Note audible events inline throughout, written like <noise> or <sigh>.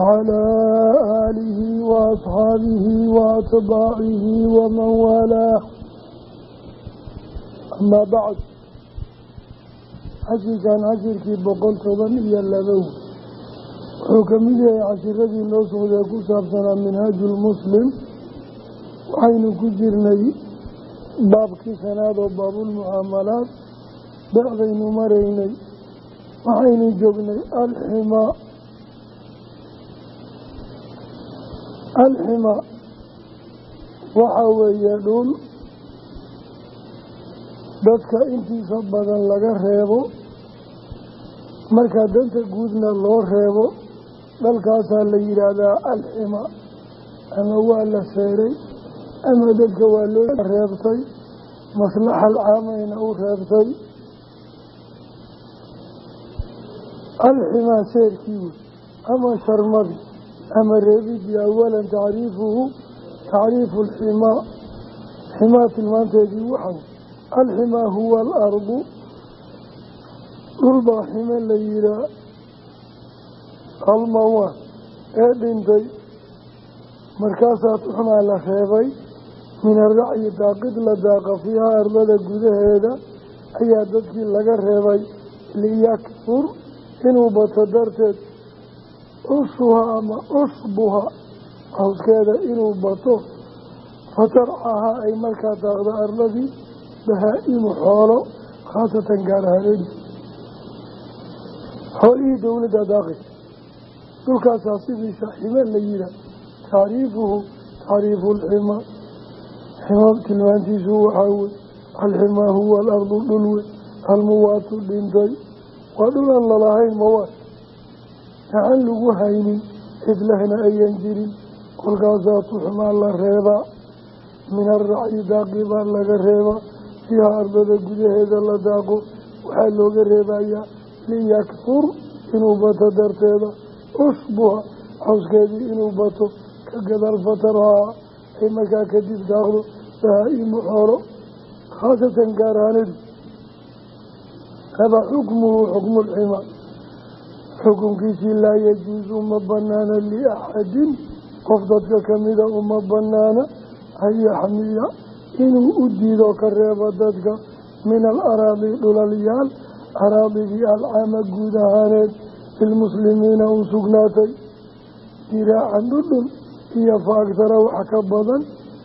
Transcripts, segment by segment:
وعلى آله وأصحابه وأتباعه ومن والاه أما بعد casirkan casirkii boqol toban iyo labow wuxuu ka mid yahay cashiradii noo socdee ku saabsanaa minhaajulmuslim waxaynu ku jirnay baabkii shanaad oo baabulmucaamalaad dhexdaynu maraynay waxaynu joognay alximaa alxima. Waxa weeye dhul. Dadka intiisa badan laga reebo. Marka danta guudna loo reebo dhalkaasaa la yidhaahdaa alxima. Ama waa la feeray ama dadka waa loo reebtay. Maslaxal caamayna u reebtay. Alximaa seerkii wey ama sharmadi ama reebidii awalan tacriifuhu tacriifu alximaa ximaa tilmaanteedii waxaw alximaa huwa alardu dhulbaa xime la yihaa almawaan ee dhintay markaasaa tuxmaa la reebay min aracyi daaqid la daaqa fiihaa ardada gudaheeda ayaa dadkii laga reebay liyakfur inuu bato darteed ushuha ama ushbuha cawskeeda inuu bato fatarcaha ay markaa daaqda arladii bahaa-imu xoolo khaasatan gaar ahaanedi xoolihii dowladda daaqaysa dhulkaasaa sidiisa xime la yihaa tacriifuhu tacriifu lxima xima tilmaantiisu waxaa wey alximaa huwa alardu dhul wey almuwaatu dhintay waa dhul gacan lagu haynin cidlahna ayan jirin. Kolkaasaa tuxmaa la reebaa min aracyi daaqi baa laga reebaa fiiha ardada gudaheeda la daaqo. Waxaa looga reebayaa liyakfur inuu bato darteeda. Ushbuha cawskeedii inuu bato ka gadaal fatarahaa ay markaa kadib daaqdo bahaa-imu xoolo khaasatan gaar ahaanadu haba xukmuhu xukmulxima xukunkiisii laa yajuusu uma banaana liaxadin qof dadka kamida uma banaana. An yaxmiya inuu u diido ka reebo dadka min alaraadi dhulalyaal araadidii alcaama guud ahaaneed lilmuslimiina u sugnaatay. Diraacan dhudhun iyo fa agtara wax ka badan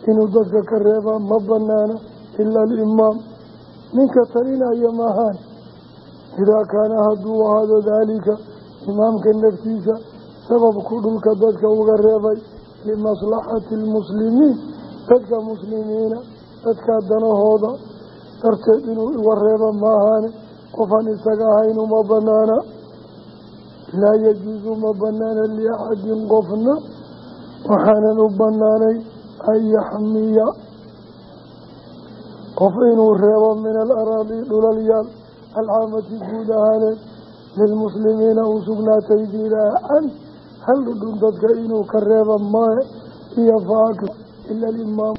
inuu dadka ka reebaa ma banaana ila alimaam ninka talinaya maahaan idaa kaana hadduu ahaado daalika imaamka naftiisa sababku dhulka dadka uga reebay limaslaxati almuslimiin. Dadka muslimiina dadkaa danahooda darteed inuu uga reebo maahaane qofaan isaga ahayn uma banaana. Laa yajuusu ma banaana liaxadin qofna waxaanan u banaanay an yaxmiya. Qof inuu reebo min alaraadi dhulalyaal alcaamati guud ahaaneed lilmuslimiina uu sugnaatay diraacan hal dhudhun dadka inuu ka reebo mae iyo faak ila alimaam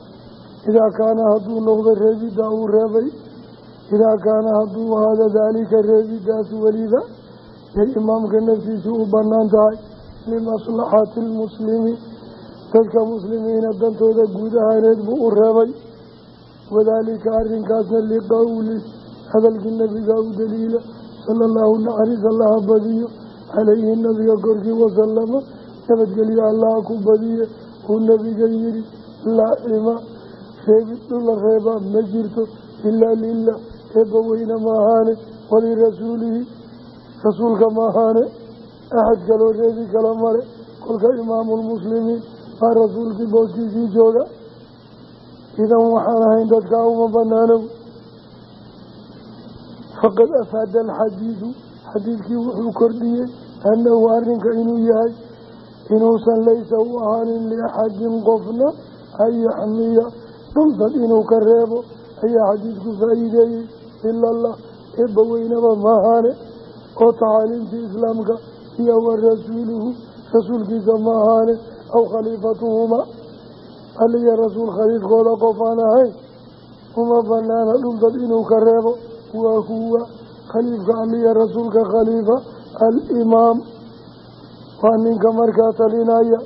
idaa kaana hadduu noqdo reebiddaa uu reebay idaa kaana hadduu ahaado daalika reebidaas weliba yay imaamka naftiisu u bannaan tahay limaslaxati lmuslimiin dadka muslimiina dantooda guud ahaaneed buu u reebay wadaalika arrinkaasna liqowli hadalkii nabiga u daliila sala allahu naxariis allaha badiyo calayhi nabiga korkii wasalama nabadgelyo allaha ku badiye uu nabiga yihi laaxima reebid dhula reebaa ma jirto ilaa lilah eebba weyne maahaane walirasuulihi rasuulka maahaane axad kaloo reebi kala male kolka imaamulmuslimiin baa rasuulkii booskiisii jooga. Idan waxaan ahayn dadkaa uma banaanow faqad afaada alxadiidu xadiidkii wuxuu kordhiyey annahu arrinka inuu yahay inuusan laysa u ahaanin liaxadin qofna an yaxmiya. Dhuldad inuu ka reebo ayaa xadiidku faa'iideeyey. Ila allah eebba weynaba maahaane oo tacaaliimtii islaamka iyo wa rasuuluhu rasuulkiisa maahaane aw khaliifatuhuma aliya rasuul khaliifkooda qof aan ahayn. Uma banaana dhuldad inuu ka reebo waa huwa khaliifka aliya rasuulka khaliifa alimaam waa ninka markaa talinaya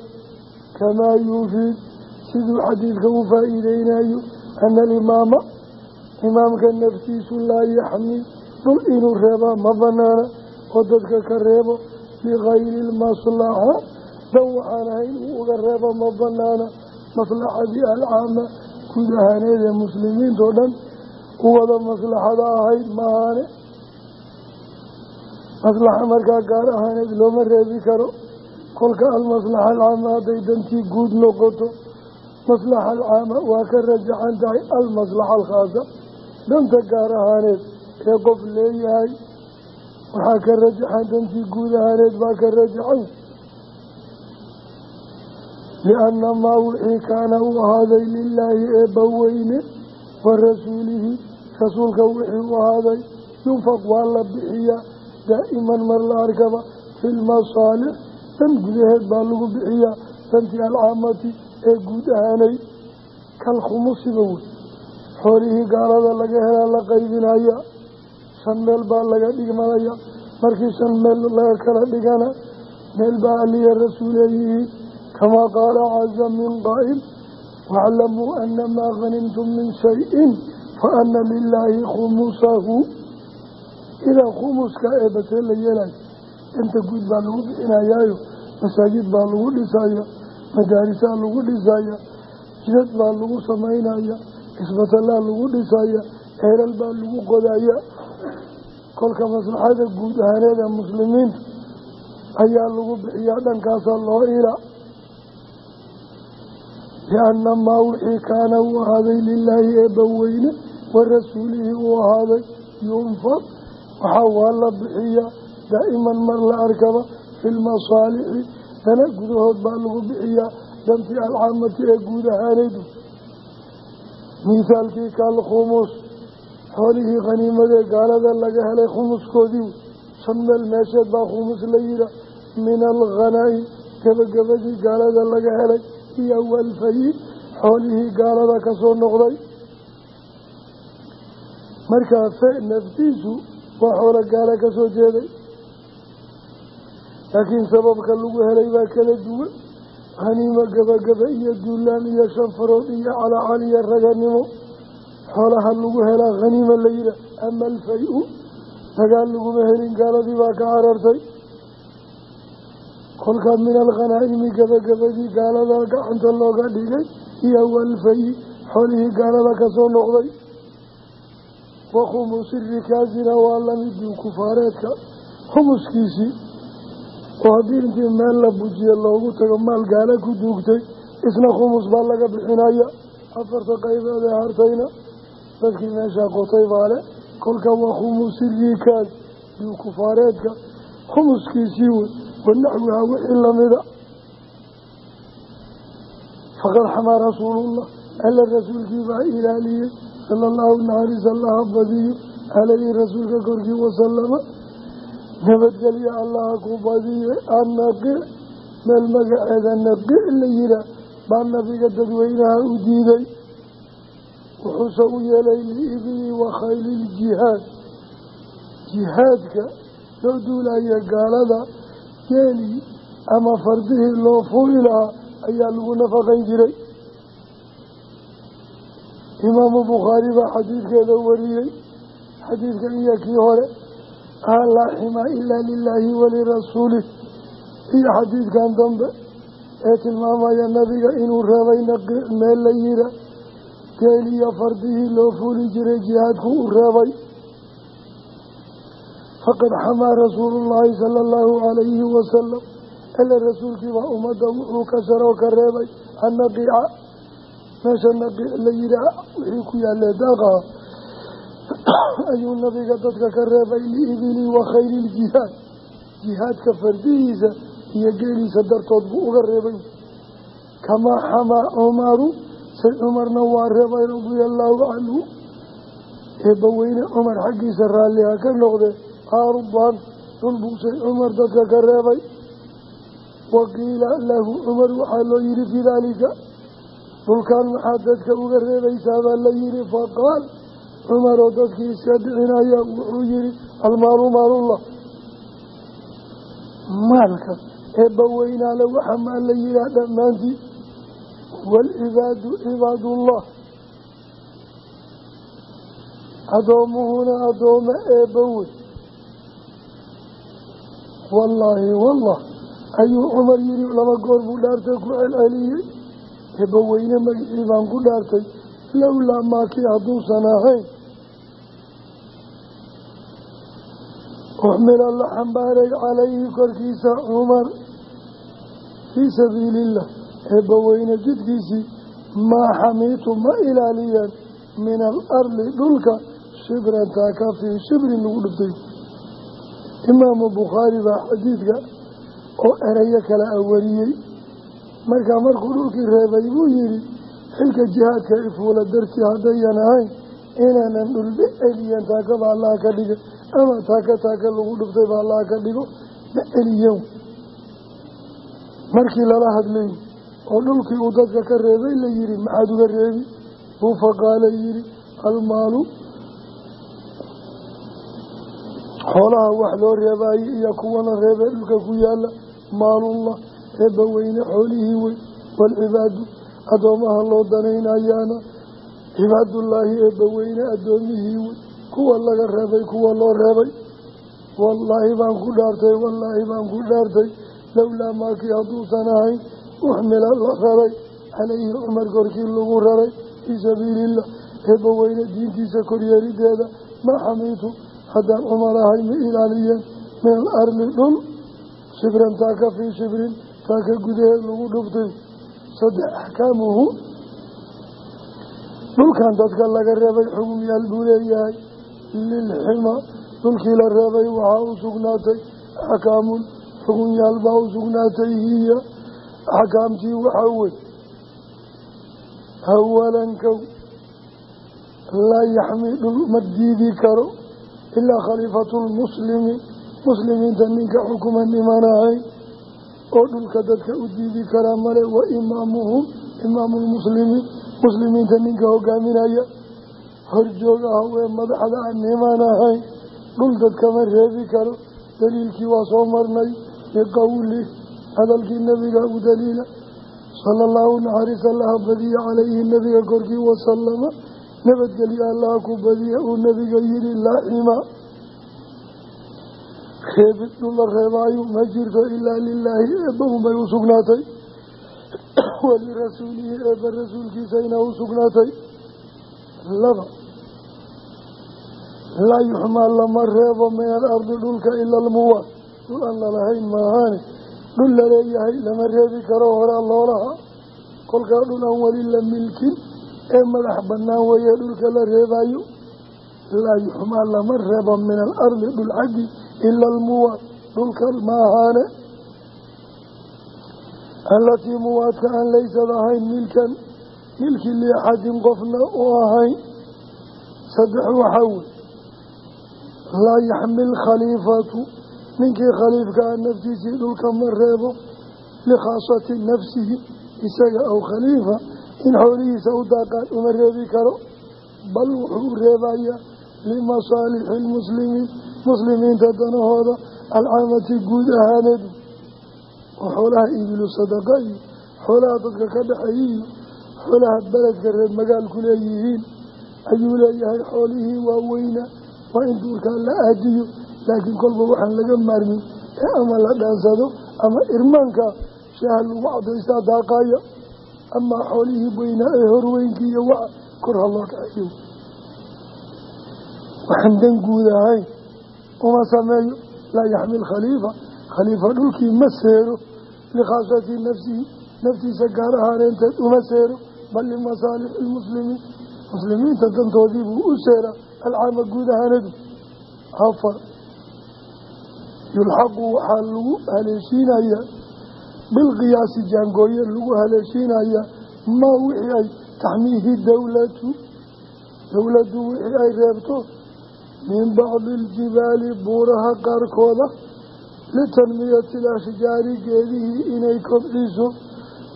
kamaa yuufiid siduu xadiidka u faa-iideynayo ana alimaama imaamka naftiisu laa yaxmii dhul inuu reebaa ma banaana oo dadka ka reebo ligayri lmaslaxa dan waxaan ahayn uu uga reebo ma banaana maslaxadii alcaama guud ahaaneed ee muslimiintao dhan u wada maslaxada ahayd maahaane maslaxa markaa gaar ahaaneed looma reebi karo. Kolka almaslaxa alcaama hadday dantii guud noqoto maslaxa alcaama waa ka rajaxan tahay almaslaxa alkhaasa danta gaar ahaaneed ee qof leeyahay waxaa ka rajaxan dantii guud ahaaneed baa ka rajaxan. Lianna maa wixii kaana uu ahaaday lilaahi eebbaweyne wa rasuulihi rasuulka wixii u ahaaday yunfaq waa la bixiyaa daa'iman mar la arkaba fi lmasaalix dan gudaheed baa lagu bixiyaa dantii alcaamati ee guud ahaanay kalkhumusiba wey xoolihii gaalada laga helaa la qaybinaya shan meel baa laga dhigmanaya markii shan meel laga kala dhigana meel baa aliya rasuuleeyihiin kamaa qaala caza min qaa'il waaclamuu ana maa hanimtum min shayin fa ana lilaahi khumusahu idaa khumuska ee batee la yeelayo danta guud baa lagu bixinayaayo masaajid baa lagu dhisaya madaarisaa lagu dhisaya jidad baa lagu samaynaya isbatalaa lagu dhisaya eeral baa lagu qodaya kolka maslaxada guud ahaaneeda muslimiinta ayaa lagu bixiyaa dhankaasaa loo ila lianna maa wixii kaana uu ahaaday lilaahi eebbaweyne wa rasuulihi uu ahaaday yunfaq. Waxaa waa la bixiyaa daa'iman mar la arkaba fi lmasaalixi dana gudahood baa lagu bixiyaa dantii alcaamati ee guud ahaanaydu. Mithaalkii kaalkhumus xoolihii khaniimadee gaalada laga helay khumuskoodii. Shan meel meesheed baa khumus la yihaa min alkhanaa'i gebagabadii gaalada laga helay iyo walfayi xoolihii gaalada ka noqday markaa fe naftiisu waa xoolo gaala ka soo jeeday. Laakiin sababka lagu helay baa kala duwan. Haniimo gabagaba iyo duulaan iyo shanfarood iyo calacal iyo raganimo. Xoolaha lagu helaa khaniima la yihaah ama alfay-u? Dagaal laguma helin gaaladii baa ka carartay. Kolkaa min alkhanaa'imi gabagabadii gaalada gacanta looga dhigay iyo walfayi xoolihii gaalada ka soo noqday wa khumusi rikaasina waa lamidii kufaareedka. Khumuskiisii oo haddii intii meel la bujiyo loogu tago maal gaala ku duugtay isna khumus baa laga bixinaya. Afarta qaybood ee hartayna dadkii meeshaa qotay baale kolka waa khumusi rikaas duu kufaareedka. Khumuskiisii wey wanaxwihaa wixii lamida faqad xamaa rasuulullah alla rasuulkii baa ilaaliyey sala allahu naxariis allaha badiyo calayhi rasuulka korkii wasalama nabadgelyo allaha ku badiye annaqic meel magaceeda naqic la yihaa baa nabiga dadweynaha u diiday wuxuuse u yeelay liibni wa khayliiljihaad jihaadka loo duulaya gaalada geelii ama fardihii loo fuuli lahaa ayaa lagu nafaqayn jiray imaamu bukhaari baa xadiidkeeda wariyey. Xadiidkan iyo kii hore ah laa ximaa ilaa lilaahi walirasuulih iyo xadiidkan dambe ee tilmaamaya nabiga inuu reebay meel la yira geeliyo fardihii loo fuuli jiray jihaadku u reebay. Faqad xamaa rasuulullaahi sala allahu calayhi wasalam ele rasuulkiibaa ummadda wuxuu ka saroo ka reebay annaqiica meesha naqiic la yihaa wixii ku yaalee daaqaha ayuu nabiga dadka ka reebay liibili wa khayliiljihaad jihaadka fardihiisa iyo geeliisa dartood buu uga reebay. Kamaa xamaa cumaru say cumarna waa reebay radia allaahu canhu eebbaweyne cumar xaggiisa raalliha ka noqdee ardan dhul buusay cumar dadka ka reebay. Waqiila lahu cumar waxaa loo yihi fii daalika dhulkan maxaad dadka uga reebaysaa baa la yihi faqaal cumaroo dadkii iska dhicinaya wuxuu yihi almaalu maalullah maalka eebba weynaale waxamaa la yihaah dhammaantii waalcibaadu cibaadullah addoomuhuna addooma eebba wey. Wallaahi wallah ayuu cumar yidhi laba goor buu dhaartay ku celceliyey eebba weyne magicii baan ku dhaartay lowlaa maakii hadduusan ahayn. Uxmila la xambaaray calayhi korkiisa cumar fii sabiiliillah eebba weyne jidkiisii maa xamiitu ma ilaaliyeen min alardi dhulka shibran taaka fii shibrin lagu dhuftay imaamu bukhaari baa xadiidka oo erayo kale a markaa markuu dhulkii reebay buu yidhi xilka jihaadka ifuula dartii haddayan ahayn inaanan dhulba celiyan taaka ba allaha ka dhigay ama taaka taaka lagu dhuftay ba allaha ka dhigo ma celiyen markii lala hadlay oo dhulkii uu dadka ka reebay la yihi maxaad uga reebi? Uu faqaala yihi almaalu xoolaha wax loo reebaayey iyo kuwana reebee dhulka ku yaalla maalullah eebba weyne xoolihii wey waalcibaadu addoomaha loo danaynayaana. Cibaadullaahi eebba weyne addoomihii wey kuwa laga reebay kuwa loo reebay. Wallaahi baan ku dhaartay wallaahi baan ku dhaartay. Lowlaa maakii hadduusan ahayn uxmila la raray calayhi cumar korkii lagu raray fii sabiiliillah eebba weyne diintiisa koryeelideeda ma xamiitu. Haddaan cumar ahay ma ilaaliyeen. Min alardi dhul shibran taaka fii shibrin taaka gudaheed lagu dhuftay saddex axkaamuhu. Dhulkan dadka laga reebay xugumyaal buu leeyahay. Lilxima dhulkii la reebay waxaa u sugnaatay axkaamun xugunyaal baa u sugnaatay hiya. Axkaamtii waxaa wey awalan kow laa yaxmi dhul ma diidi karo ilaa khaliifatulmuslimi muslimiinta ninka xukuma niman ahayn oo dhulka dadka u diidi karaa male wa imaamuhum imaamulmuslimiin muslimiinta ninka hogaaminaya horjoog ah wee madaxda aan niman ahayn dhul dadkama reebi karo daliilkii waa soo marnay biqowlih hadalkii nabiga u daliila sala allahu naxariis allaha badiya calayhi nabiga korkii wasalama nabadgelyo allaha ku badiya uu nabiga yihi laaxima reebid dhula reebaayu ma jirto ilaa lilaahi eebba unbay u sugnaatay. Walirasuulihi eebba rasuulkiisayna u sugnaatay. Laba laa yuxmaa lama reebo min alardi dhulka ila almuwaad dhul aan lalahayn maahaane. Dhul la leeyahay lama reebi karo horaa loolaha. Kolkaa dhul aan weli la milkin ee madax bannaan weeye dhulka la reebayo laa yuxmaa lama reebo min alardi dhul xaggi ila almuwaad dhulka maahaane allatii muwaadka aan laysad ahayn milkan milki liaxadin qofna u ahayn saddex waxaa wey laa yaxmil khaliifatu ninkii khaliifkaa naftiisii dhulka ma reebo likhaasati nafsihi isaga aw khaliifa in xoolihiisa u daaqaan uma reebi karo bal wuxuu reebayaa limasaalixi lmuslimiin muslimiinta danahooda alcaamati guud ahaaneedu oo xoolaha ibilu sadaqa iyo xoolaha dadka ka dhexeeya iyo xoolaha beledka reer magaalku leeyihiin ayuu leeyahay xoolihii waaweyna waa in duurkaa la aadiyo laakiin kolba waxaan laga maarmin ee ama la dhaansado ama irmaanka shaaha lagu cadaystaa daaqaaya amaa xoolihii weynaa waxaan dan guud ahayn. Uma sameeyo laa yaxmil khaliifa. Khaliifa dhulkii ma seero. Likhaasati nafsihi naftiisa gaar ahaaneenteed uma seero. Bal limasaalixi lmuslimiin. Muslimiinta dantoodii buu u seeraa. Alcaama guud ahaanadu. Afar. Yulxaqu waxaa lagu haleeshiinayaa bilqiyaasi jaangooye lagu haleeshiinayaa maa wixii ay taxmiihi dowlatu dowladdu min bacdi iljibaali buuraha qaarkooda litanmiyati ilashjaari geedihii inay kobciso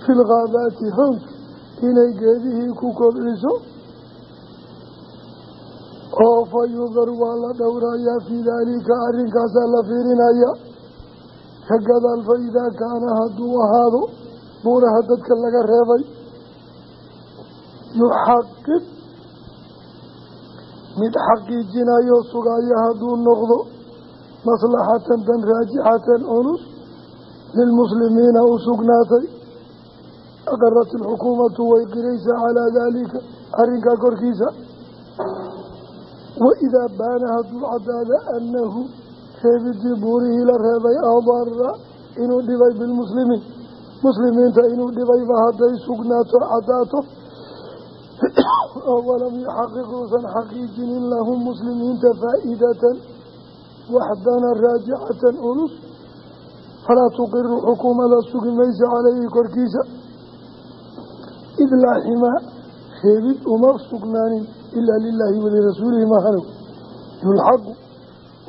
filkaabaati hownka inay geedihii ku kobciso oo fa yudar waa la dhowrayaa fii daalika arrinkaasaa la fiirinaya ka gadaal fa idaa kaana hadduu ahaado buuraha dadka laga reebay mid xaqiijinayo sugaya hadduu noqdo maslaxatan tan raajixatan culus lilmuslimiina u sugnaatay. Aqarat ilxukuumatu way qiraysaa calaa daalika arrinkaa korkiisa. Waidaa baana hadduu caddaada annahu reebidii buurihii la reebay adara inuu dhibay bilmuslimiin muslimiinta inuu dhibayba hadday sugnaato caddaato oo walam yuxaqiq uusan xaqiijinin lahum muslimiinta faa'iidatan waxdana raajixatan culus falaa tuqiru xukuumada sugi maysa caleyhi korkiisa id laa ximaa reebid uma sugnaanin ilaa lilaahi walirasuulihi mahanow yulxaqu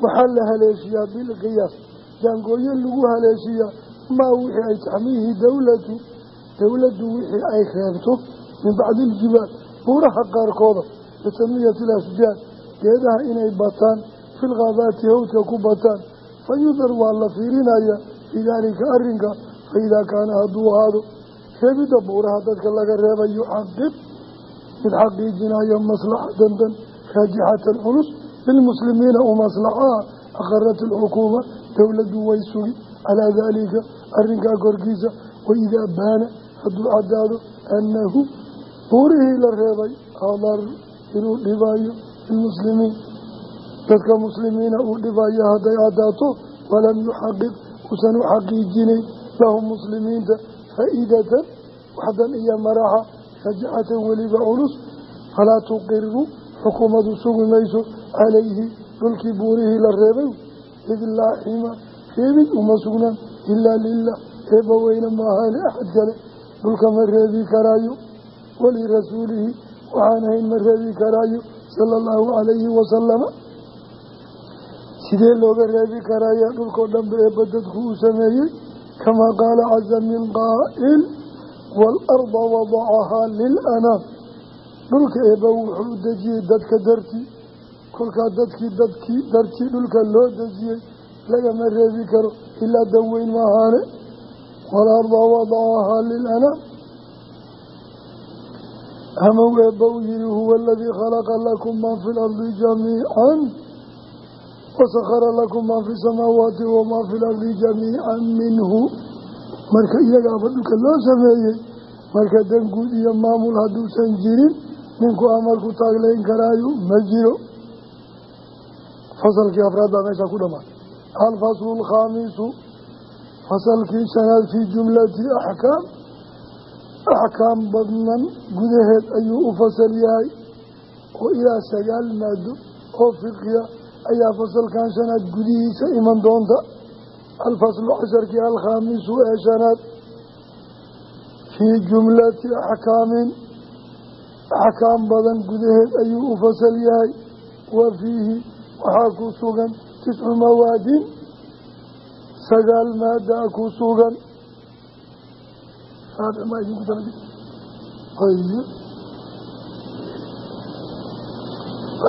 waxaa la haleeshiyaa bilqiyaas jaangooyo lagu haleeshiyaa maa wixii ay taxmiihi dowlatu dowladdu wixii ay reebto min bacdi iljibaal buuraha qaarkooda bitanmiyati ilasjaad geedaha inay bataan filkaabaati hawdka ku bataan. Fa yudar waa la fiirinayaa fii daalika arrinka fa idaa kaana hadduu ahaado reebidda buuraha dadka laga reebay yuxaqiq mid xaqiijinayo maslaxatan dan raajixatan culus lilmuslimiina u maslaxaha aqarat ilxukuuma dowladdu way sugi. Calaa daalika arrinkaa korkiisa waidaa baana hadduu caddaado annahu buurihii la reebay adar inuu dhibaayo lilmuslimiin dadka muslimiina uu dhibayo hadday caddaato walam yuxaqiq uusan u xaqiijinayn lahum muslimiinta faa'iidatan waxdan iyo maraxa rajacatan weliba culus falaa tuqiru xukuumadu sugi mayso calayhi dhulkii buurihii la reebay id laa reebid uma sugnaan ilaa lilah eebba maahaane axad kale dhulka ma reebi karaayo walirasuulihi waxaan ahayn ma reebi karaayo sala allahu calayhi wasalama sidee looga reebi karaya dhulkoo dhanba eebba dadku uu sameeyey kamaa qaala caza min qaa'il waalarda wadacahaa lilanaam dhulka eebba wuxuu u dejiyey dadka dartii kolkaa dadkii dadkii dartii dhulka loo dejiyey lagama reebi karo ilaa danweyn maahaane waalarda wadacahaa lilanaam hamow eebba u yihi huwa aladii khalaqa lakum maa fi lardi jamiican wasakhara lakum maa fi samaawaati wamaa fi lardi jamiican minhu marka iyagaaba dhulka loo sameeyey marka dan guud iyo maamul hadduusan jirin ninku amarku taaglayn karaayo ma jiro fasalkii afraad baa meeshaa ku dhamaatay alfaslu alkhaamisu fasalkii shanaad fii jumlati axkaam axkaam badnan gudaheed ayuu u fasal yahay. Oo ilaa sagaal maado oo fiqhiya ayaa fasalkan shanaad gudihiisa iman doonta. Alfaslu casharkii alkhaamisu ee shanaad. Fii jumlati axkaamin. Axkaam badan gudaheed ayuu u fasal yahay. Wa fiihi waxaa ku sugan tiscu mawaadin. Sagaal maadaa ku sugan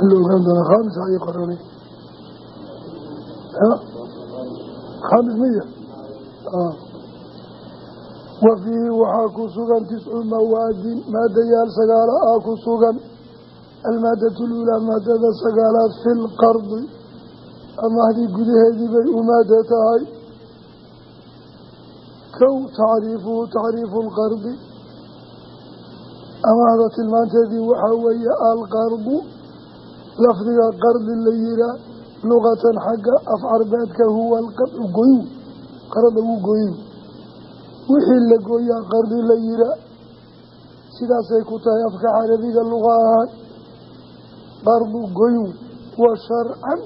la ogaan doonaa khaamisa ayay qoranay khaamis miya wa fiihi waxaa ku sugan tiscu mawaadin maadayaal sagaala ah ku sugan almaadatu luulaa maadada sagaalaad fi lqardi amahdii gudaheedii bay u maada tahay kow tacriifuhu tacriifu lqardi amahda tilmaanteedii waxaa weeye alqardu lafdiga qardi la yihaa luqatan xagga af carbeedka huwa alqadcu goyn qarada wuu goyin wixii la gooyaa qardi la yihaa sidaasay ku tahay afka carabiga luqa ahaan qardu goyn wa sharcan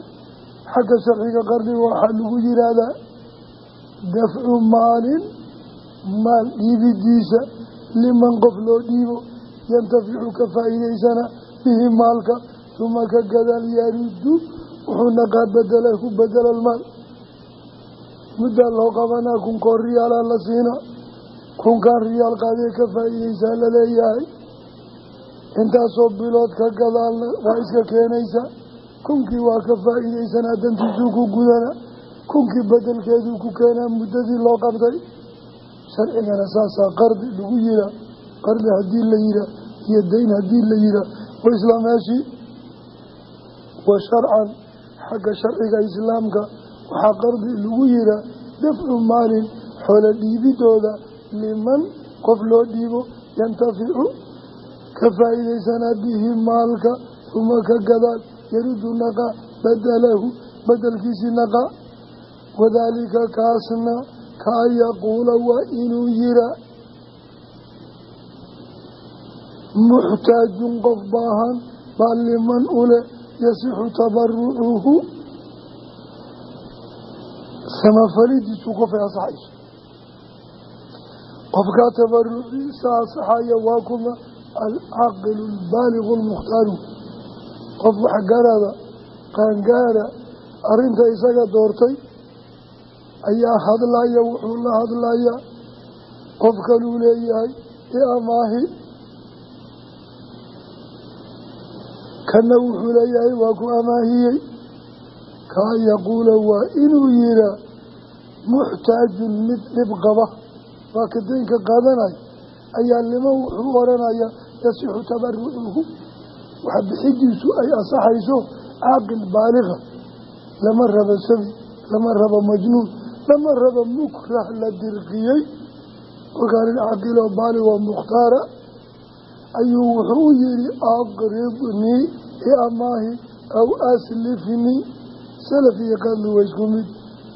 xagga sharciga qardiga waxaa lagu yidhaahdaa dafcu maalin maal dhiibidiisa liman qof loo dhiibo yantaficu ka faa'iidaysana bihi maalka uma ka gadaal yarudu wuxuu naqaa bedelahu bedelalmaal muddaa loo qabanaa kunkoo riyaalaa la siina kunkaan riyaal qaadee ka faa'iidaysaa la leeyahay intaasoo bilood ka gadaalna waa iska keenaysa kunkii waa ka faa'iidaysanaa dantiisuu ku gudana kunkii bedelkeeduu ku keenaa muddadii loo qabtay sharcigana saasaa qardi lagu yihaa qardi haddii la yihaa iyo dayn haddii la yihaa wa isla meeshii wa sharcan xagga sharciga islaamka waxaa qardi lagu yihaa dafcu maalin xoolo dhiibidooda. Liman qof loo dhiibo yantaficu ka faa'iidaysanaa bihi maalka uma ka gadaal yaridu naqa badalahu bedelkiisii naqa wadaalika kaasna ka an yaquula waa inuu yiraa muxtaajun qof baahan baa liman ule yasixu tabarucuhu samafalidiisu qofay asaxayso qofkaa tabaruciisa asaxaya waa kuma alcaqilu albaaligu almukhtaaru qof waxgarada qaangaara arrinta isaga doortay ayaa hadlaya wuxuu la hadlayaa qof kaluu leeyahay amaahi kana wuxuu leeyahay waa ku amaahiyey kaa yaquula waa inuu yihaa muxtaajun mid dhib qaba. Waa ka daynka qaadanaya ayaa liman wuxuu oranaya yasixu tabarucuhu waxa bixidiisu ay asaxayso caaqil baaliga lama rabo sabi lama rabo majnuun lama rabo mukrah la dirqiyey. Kolkaa nin caqiloo baaligoo mukhtaara. Ayuu wuxuu u yihi aqribnii iamaahi aw aslifnii. Salaf iyo qadli waa isku mid.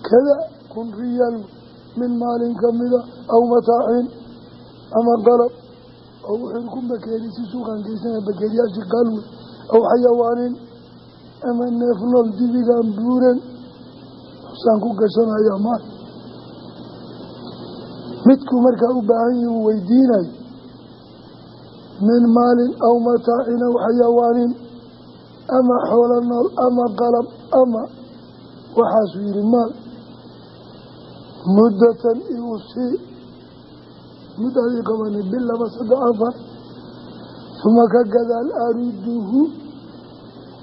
Kada kun riyaal min maalin kamida aw mataacin ama qalab oo wuxuu ku bakeeri si suuqaan geysana bakeeriyaashii aw xayawaanin ama dibigaan buuran xusaan ku gashanaya maal midkuu markaa u baahan yihi uu min maalin aw mataacin aw xayawaanin ama xoolo nool ama qalab ama waxaasuu yihi maal muddatan igu sii muddadii qabani bil laba saddex afar uma ka gadaal ariduhu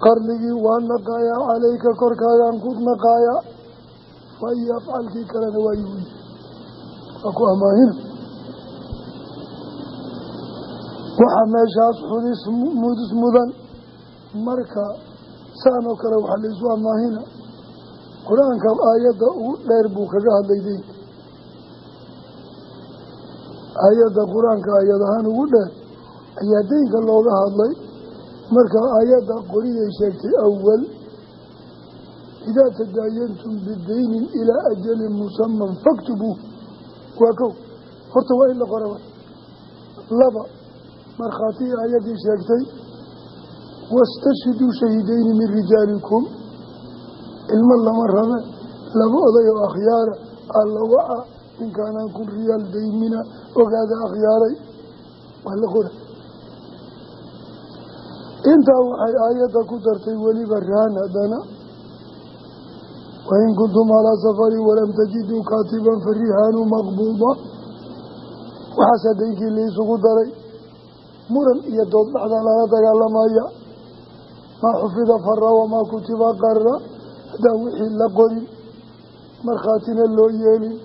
qarligii waa naqaayaa calayka korkaagaan ku naqaayaa fa yafcalkii kalena waa yiri waa ku amaahina waxaa meeshaas xudis mudis mudan marka saan oo kale waxaa laisu amaahina qur'aanka aayadda ugu dheer buu kaga hadlay deynka aayadda qur'aanka aayad ahaan ugu dheer ayaa deynka looga hadlay marka aayadda qoriyay sheegtay awal idaa tadaayantum bidaynin ilaa ajalin musaman faktubuuh waa kow horta waa in la qora laba markhaatigii aayaddii sheegtay wastashhiduu shahiidayni min rijaalikum ilmo lama rabe laba oday oo akhyaara alla waca ninkaanaan kun riyaal daymina ogaada akhyaaray waa la qora intaa waxay aayadda ku dartay weliba raan haddana wain kuntum calaa safari walam tajiduu kaatiban farihaanu maqbuuda waxaasaa daynkii liisugu daray muran iyo dood dhexda lala dagaalamaya maa xufida fara wamaa kutiba qarra haddaan wixii la qorin markhaatina loo yeelin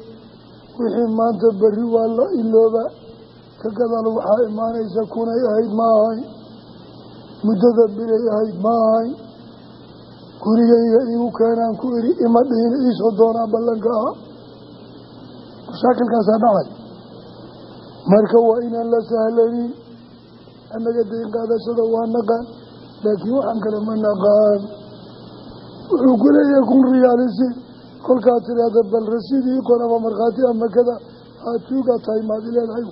wixii maanta berri waa la ilooba ka gadaal waxaa imaanaysa kunay ahayd ma ahayn muddada bilay ahayd ma ahayn gurigayga igu keenaan ku iri ima dhihin iisoo doonaa ballanka ah mashaakilkaasaa dhacay marka waa inaan la sahlanin annaga dayn qaadashada waa naqaan laakiin waxaan kale ma naqaan. Wuxuu ku leeyahay kun riyaalisi kolkaad tidhaahda bal rasidii kon ama markhaati ama kada aad tuugaa tahay maad ileedahay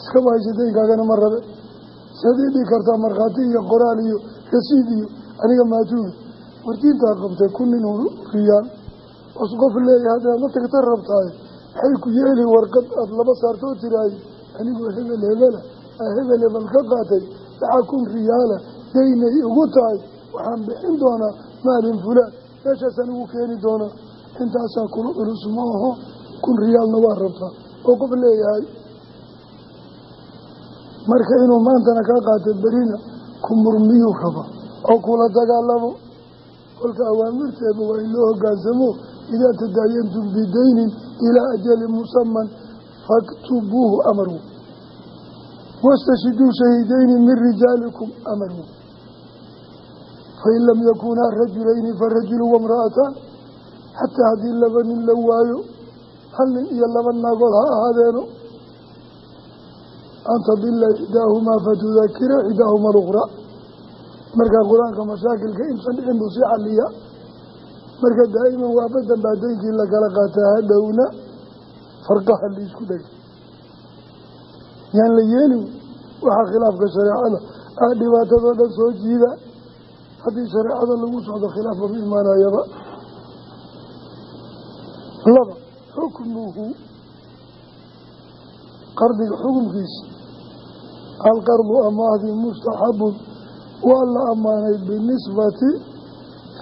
iskaba haysa daynkaagana ma rabe. Saad ii dhigi kartaa markhaati iyo qoraal iyo rasiid iyo aniga maatuuga wardiintaa qabtay kun nin riyaal os qof leeyahay haddaad la tagta rabtaay maxay ku yeeli warqad aada laba saarto oo tiraahay anigoo hebel hebela hebel hebel ka qaatay lacag kun riyaala daynay ugu tahay. Waxaan bixin doonaa maalin fulaan. Meeshaasaan ugu keeni doonaa. Intaasaa kula culus ma aho kun riyaalna waa rabtaa oo qof leeyahay marka inuu maantana kaa qaatay berina ku murmiyuu raba oo kula dagaalamo. Kolka awaamirteeba waa in loo hogaansamo idaa tadaayantum bidaynin ilaa ajalin musaman faktubuuhu amaruu wastashiduu shahidayni min rijaalikum amaruu fain lam yakunaa rajulayni farajulu wamra'ataan xataa haddii laba nin la waayo hal nin iyo laba naagood ha ahaadeeno. An tadila ixdaahumaa fatudakira ixdaahuma alukhraa markaa qur'aanka mashaakilka intan dhicin buu sii xaliya. Marka daa'iman waa badan baa daynkii lakala qaataa hadhowna farqaha liisku dhega yaan la yeelin waxaa khilaafka shareecada. Ah dhibaatadoo dhan soo jiida. Haddii shareecada lagu socdo khilaaf lama imaanayaba. Laba xukmuhu. Qardiga xukumkiisa. Alqardu amaahdi mustaxabun waa la ammaanay binisbati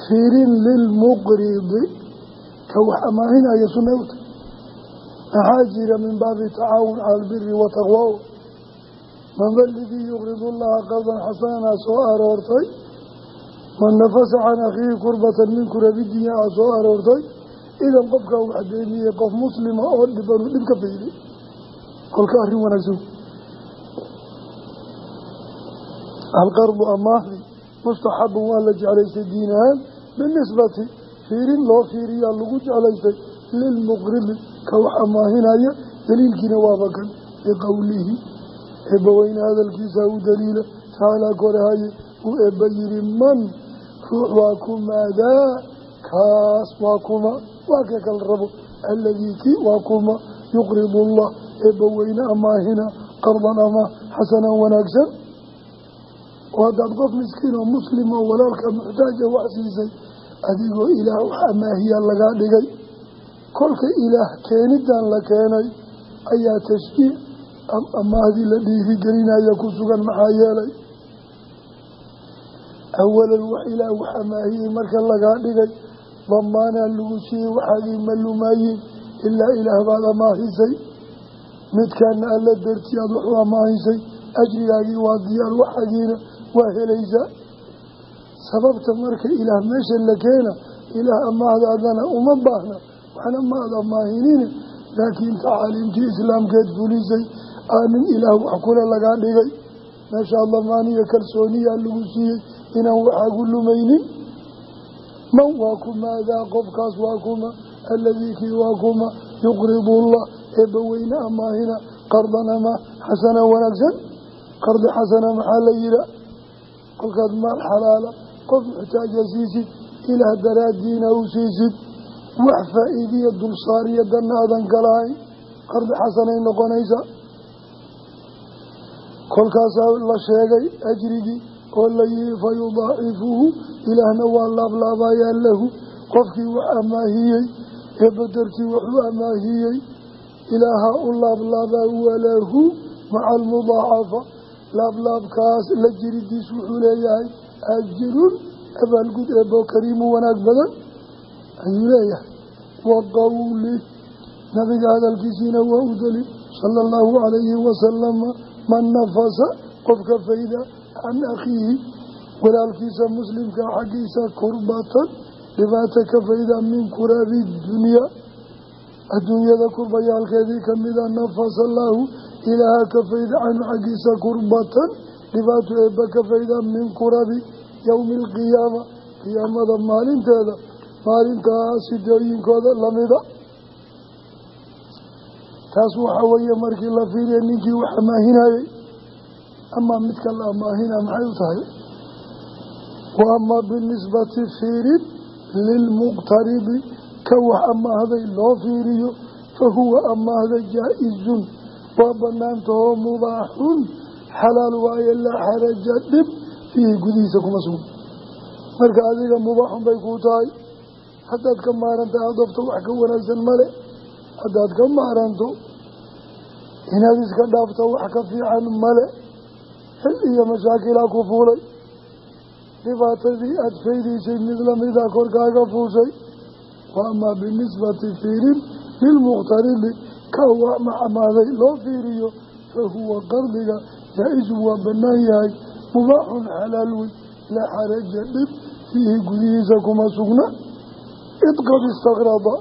firin lilmuqridi ka wax amaahinaya sunay u tahy maxaa jira min baabi tacaawun cala albiri wataqwa man baligii yuqridu llaha qardan xasananaa soo aroortay. Man nafasa can akhiihi kurbatan min kurabi dinya a soo aroortay. Idan qofka uu xadeemiyey qof muslima oo dhibanu dhib ka fayday kolka arrin wanaagsan alqardu amaahdi mustaxabun waa la jeclaystay diin ahaan binisbati fiirin loo fiiriyaa lagu jeclaystay lilmuqridi ka wax amaahinaya daliilkiina waaba kan biqowlihi eebbaweyne hadalkiisa u daliila tacaalaa korahaye uu eebba yihi man ruux waa kumaadaa kaas waa kuma waa ka kala rabo alladii kii oo haddaad qof miskiin oo muslim oo walaalka muxtaaja wax siisay adigoo ilaah wax amaahiya lagaa dhigay. Kolka ilaah keenidan la keenay ayaa tashjiic amaahdii la dhiirigelinaya ku sugan maxaa yeelay? Awalan wax ilaah wax amaahiyey marka lagaa dhigay damaanaa lagu siiyey waxaagii ma lumaayin ilaa ilaah baad amaahisay midkaana alla darti aad wax u amaahisay ajrigaagii waa diyaar waxaagiina waa helaysaa sababta marka ilaah meesha la keena ilaah amaahdaadana uma baahna waxna maad amaahinine laakiin tacaaliimtii islaamkeed fulisay aanin ilaah wax kule lagaa dhigay. Meeshaa damaaniyo kalsooniyaa lagu siiyey inaan waxaagu lumaynin. Man waa kumaadaa qofkaas waa kuma alladii kii waa kuma yuqridu allah eebbaweyne amaahina qardan ama xasana wanaagsan? Qardi xasana maxaa la yihaa kolkaad maal xalaala qof muxtaaja siisid ilaah daraadiina u siisid. Wax faa-iidiya dulsaariya danna aadan kalahayn qardi xasanay noqonaysa. Kolkaasaa la sheegay ajrigii oo la yihi fa yudaacifuhu ilaahna waa laablaabayaa lahu. Qofkii wax amaahiyey ee badartii waxuu amaahiyey ilaaha u laablaabaa walahu maca almudaacafa laablaabkaas la jiridiis wuxuu leeyahay ajrun abaalgud eebo kariimu wanaag badan? Ayuu leeyahay wa qowli nabiga hadalkiisiina waa u daliil sala allahu calayhi wasalama man nafasa qofka fayda can akhiihi. Walaalkiisa muslimka xaggiisa kurbatan dhibaata ka fayda min kuraabi dunyaa adduunyada kurbayaalkeedii kamida nafasa lahu ilaaha ka fayda canhu xaggiisa kurbatan dhibaato eebba ka fayda min kurabi yowmi alqiyaama qiyaamada maalinteeda maalintaas sidooyinkooda lamida taas waxaa weeye markii la fiiriya ninkii wax amaahinayey amaa midka la amaahina maxay u tahay? Wa amaa binisbati fiirin lilmuqtaribi ka wax amaahday loo fiiriyo fa huwa amaahda waa banaantahoo mubaaxun xalaal waaye laa xaraja dhib fiihi gudihiisa kuma sugan marka adiga mubaaxun bay kuu tahay. Haddaad ka maarantahay adofta wax ka wanaagsan male haddaad ka maaranto inaad iska dhaafto wax ka fiican male xil iyo mashaakilaa ku fuulay. Dhibaatadii aada faydaysay mid lamidaa korkaaga fuushay. Wa amaa binisbati fiirin lilmuqtaridi ka wax macamaaday loo fiiriyo fa huwa qardiga jaa-isu waa bannaan yahay. Mubaaxun xalaal wey laa xaraja dhib fiihi gudihiisa kuma sugna. Id qad istakrada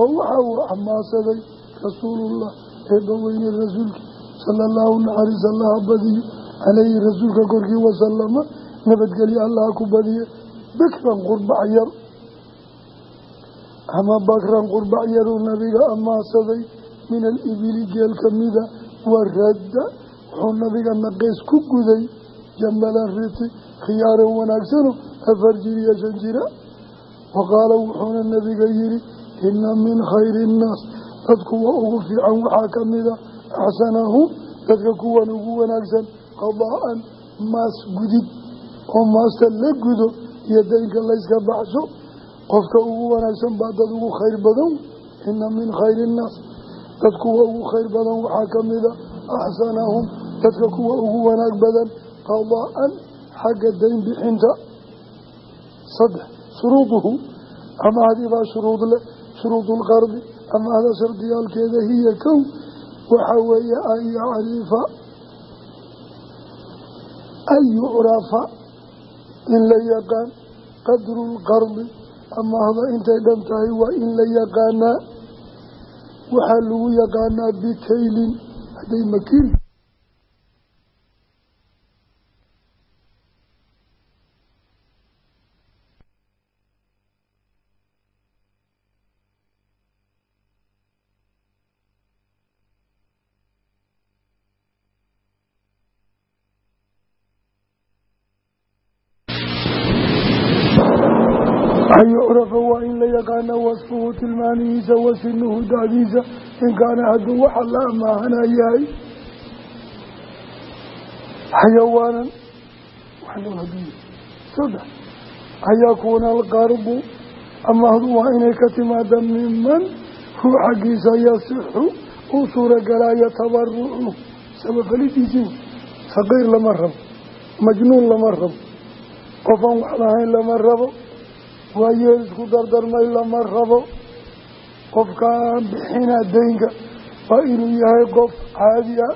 oo waxa uu xamaasaday rasuulullah eebbaweyne rasuulkii sala allahu naxariis allaha badiyo caleyhi rasuulka korkii wasalama nabadgelyo allaha ku badiye. Bikran qurbac yar. Ama bakran qurbac yaruu nabiga ammaansaday min alibili geel kamida wa radda wuxuu nabiga naqeys ku guday jambalan riti khiyaaran wanaagsano afar jir iyo shan jira wa qaala wuxuuna nabiga yihi ina min khayri innaas dad kuwa ugu fiican waxaa ka mida axsanahum dadka kuwan ugu wanaagsan qadaa'an maas gudid oo maasta la gudo iyo daynka layska baxsho qofka ugu wanaagsan baa dad ugu khayr badan. Ina min khayri dad kuwa ugu khayr badan waxaa ka mida axsanahum. Dadka kuwa ugu wanaag badan qadaa'an xagga dayn bixinta saddex shuruuduhu. Amahdii baa shuruud leh shuruudulqardi amahda shardiyaalkeeda hiya kow waxaa weeye an yacrifa an yucrafa in la yaqaan qadru lqardi amahda intay dhan tahay waa in la yaqaanaa waxaa lagu yaqaanaa bikaylin hadday makiil yaqaana wasfuhu tilmaanihiisa wa sinuhu dacdiisa in kaana hadduu waxa la amaahana yahay xayawaanan saddex an yakuuna alqarbu amaahdu waa inay ka timaada miman ruu xaggiisa yasixu uu suuragalaayo tabarucu sabafalidiisii saqiir lama rabo majnuun lama rabo qofaan wax lahayn lama rabo waayeel isku dardarmay lama rabo. Qofkaan bixina daynka waa inuu yahay qof caadi a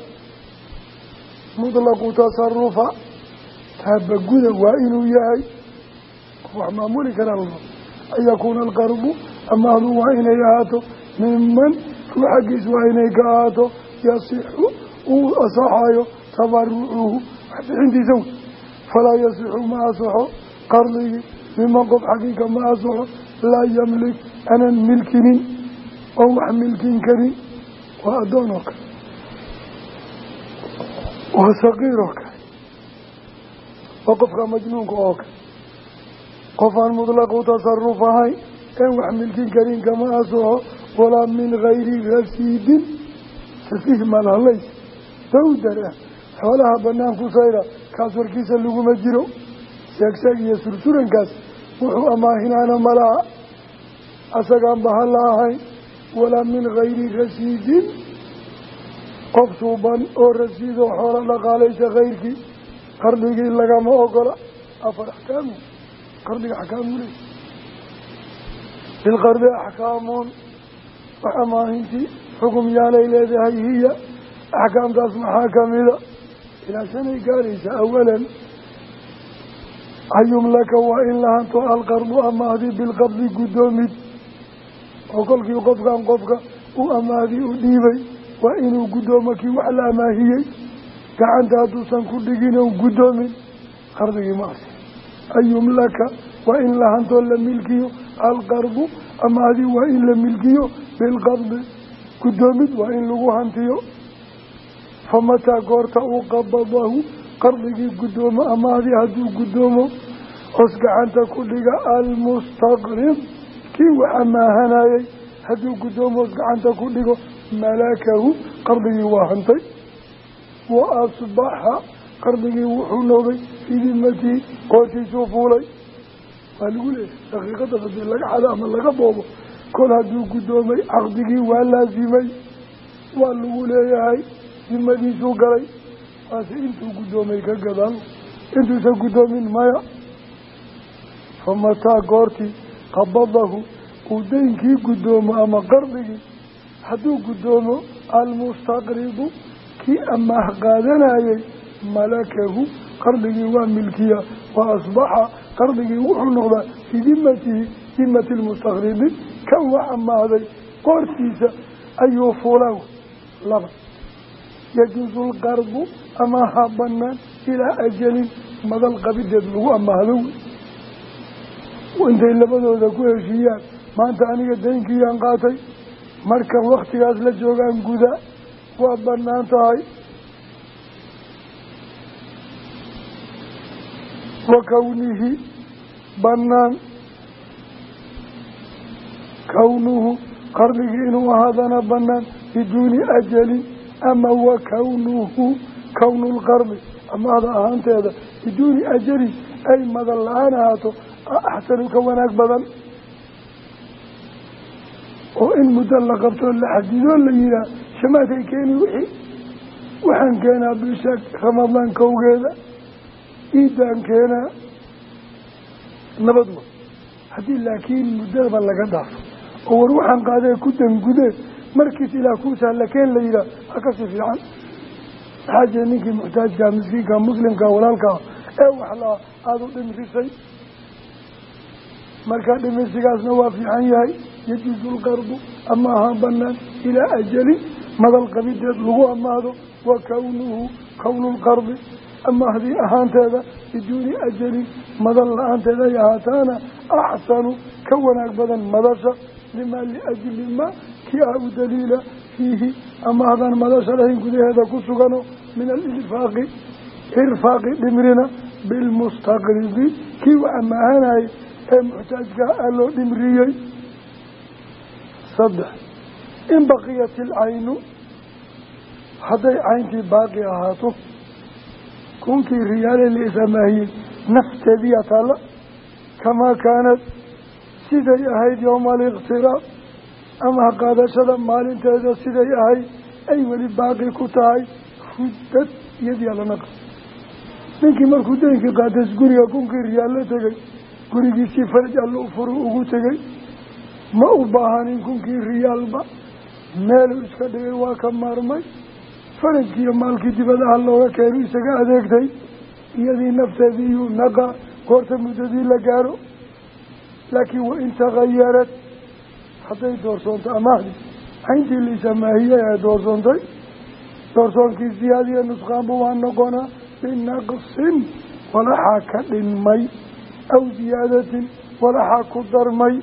mutlaqu tasarufa taabaguda waa inuu yahay. Qof wax maamuli karaa la rabo an alqarbu amaahdu waa inay ahaato. Miman ruu xaggiis waa inay ka ahaato. Yasixu uu asaxayo tabarucuhu wax bixintiisa wey. Falaa yasixu ma asaxo. Qardigii miman qof xaqiiqa ma asaxo laa yamlik anan milkinin oon wax milkin karin waa addoon oo kale waa saqiir oo kale waa qofka majnuunka oo kale qofaan mutlaqu tasaruf ahayn een wax milkin karin kama asaxo walaa min gayri rasiidin. Safiih malalays dawdar ah wuxuu amaahinaana malaha asagaan baahan la ahayn walaa min gayri rasiidin qof suuban oo rasiidoo xoola dhaqaalaysa kayrkii qardigii lagama ogola afar axkaamu qardiga axkaamu ley bilqardi axkaamuun wax amaahintii xukum yaalay leedahay hiya axkaamtaas maxaa kamida ilaa shanay gaaraysa awalan ayumlaka waa in lahanto alqardu amaahdi bilqabdi guddoomid oo kolkii qofkan qofka u amaahdi u dhiibay waa inuu guddoomo kii wax la amaahiyey gacanta hadduusan ku dhigin oon guddoomin qardigii maasi ayumlaka waa in lahantoo la milkiyo alqardu amaahdi waa in la milkiyo lagu hantiyo. Famataa goorta uu qardigii guddoomo amaadii hadduu guddoomo hoos gacanta ku dhiga almustaqrid kii wax amaahanayey hadduu guddoomo hoos gacanta ku dhigo malakahu qardigii waa hantay. Wa asbaxa. Qardigii wuxuu noqday fii dimatii qoortiisuu fuulay. Waa lagu leeyahay daqiiqada haddii laga xado ama laga caqdigii waa laasimay waa lagu leeyahay dimadiisuu waase intuu guddoomay ka gadaal intuusan guddoomin maya famataa goortii qabadahu uu daynkii guddoomo ama qardigii hadduu guddoomo almustaqridu kii amaah qaadanayey malakahu qardigii waa milkiya wa asbaxa qardigii wuxuu noqdaa fii dimatihi dimati lmustakribi kan wax amaaday qoortiisa ayuu lqardu amaaha banaan ilaa ajalin madal qabideed lagu amaahdo intay labadooda ku heshiiyaan maanta aniga daynkiiyaan qaatay. Markan waktigaas la joogaan guda waa bannaan tahay. Wa kownihi banaan. Kownuhu qarnigii inuu ahaadana banaan biduuni ajalin ama wa kownu lqardi amaahda ahaanteeda biduuni ajalin ay madan la'aan ahaato axsanu ka wanaag badan. Oo in muddo la qabtoo la xadidoo la yihaah shamaadkay keeni wixii waxaan keenaa bisha ramadaan kowgeeda iidaan keenaa nabad wa haddii laakiin muddaba laga dhaafo oo war waxaan qaadee ku dangudee markiis ilaah kuu keen la ha kasi fiican maxaa jira ninkii muxtaajkaa miskiinka muslimka walaalkaa ee waxlaa aada u dhimrisay marka dhimisigaasna waa fiican yahay yajuusu lqardu ama ahaan banaan ilaa ajalin madal qabideed lagu amaahdo wa kownuhu kownu lqardi amahdii ahaanteeda biduuni ajalin madal la'aanteed ay ahaataana axsanu ka wanaag badan madasha lima liajli ma kii ah u daliila fiihi amahdan madasha lahayn gudaheeda ku sugano min alirfaaqi irfaaqi dhimrina bilmustaqribi kii wax amaahanayay ee muxtaajka a loo dhimriyey saddex in baqiyat ilcaynu hadday cayntii baaqi ahaato kunkii riyaale la isamaahiyey nafteediyaa taalla kamaa kaanad siday ahayd yowma aliqtiraab ama qaadashada maalinteeda siday ahayd ay weli baaqi ku tahay ruddad iyadii alanaqa ninkii markuu daynkii qaadays guriga kunkii riyaal la tegay gurigiisii faraj alla u furu ugu tegey ma u baahanin kunkii riyaalba meeluu iska dhigay waa ka maarmay. Farajkiiyo maalkii dibadaha looga keenu isaga adeegtay iyadii nafteedii iyuu naqa goorta muddadii la gaaro laakiin wain tagayarad hadday doorsoonto amahdii cayntii liisamaahiyey ee doorsoontay doorsoonkii siyaadiya nusqaanbu waa noqonaa binaqsin walaxaa ka dhinmay aw ziyaadatin walaxaa ku darmay.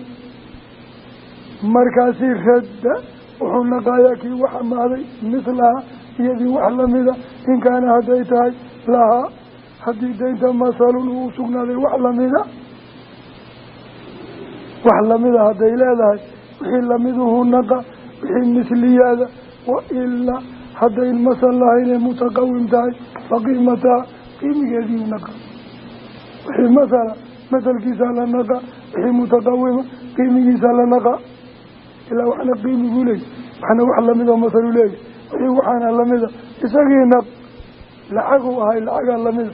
Markaasi radda wuxuu naqaayaa kii wax amaaday mislaha iyadii wax lamida in kaana hadday tahay lahaa haddii daynta masalun uu usugnaaday wax lamida wax lamida hadday leedahay wixii lamiduhu naqa wixii misliyaada wa ilaa haddayn masal lahaynay mutaqawim tahay faqiimataha qiimigeediiu naqa. Wixii masala masalkiisaa la naqa wixii mutaqawima qiimigiisaa la naqa. Ilaa waxna qiimiguu leeyay waxna wax lamidoo masalu leeyay wixii waxaana lamida isagii naq lacaguu ahay lacagaa lamida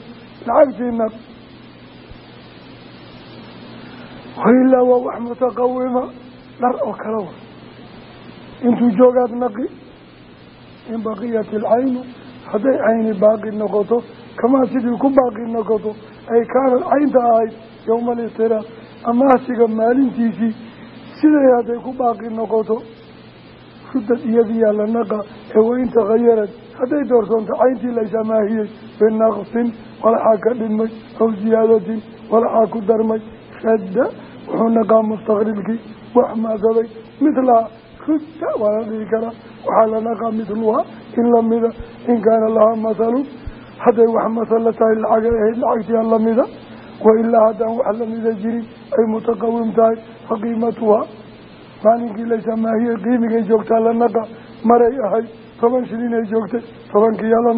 lacagtii naq wailaa waa wax mutaqawima dhar oo kala wa. Intuu joogaad naqi in baqiyat ilcaynu hadday cayni baaqi noqoto kamaa sidii ku baaqi noqoto ay kaanad caynta ahayd yowma aliftiraaq amaasiga maalintiisii siday hadday ku baaqi noqoto ruddad iyadiyaa la naqa ee wain takhayarad hadday doorsoonto cayntii laysamaahiyey binaqsin walaxaa ka dhinmay aw ziyaadatin walaxaa ku darmay wuxuu naqaa mustaqrilkii wax maasaday midlaha rudda waa la dhihi karaa waxaa la naqaa midluha in lamida in kaana lahaa masalun hadday wax masal la tahay lacagay ahayd lacagtiia lamida wailaa haddaan wax lamida jirin ay mutaqawim tahay faqiimatuha maalinkii laysamaahiye qiimigay joogtaa la naqa maray ahayd toban shilin ay joogtay tobankiiyaa la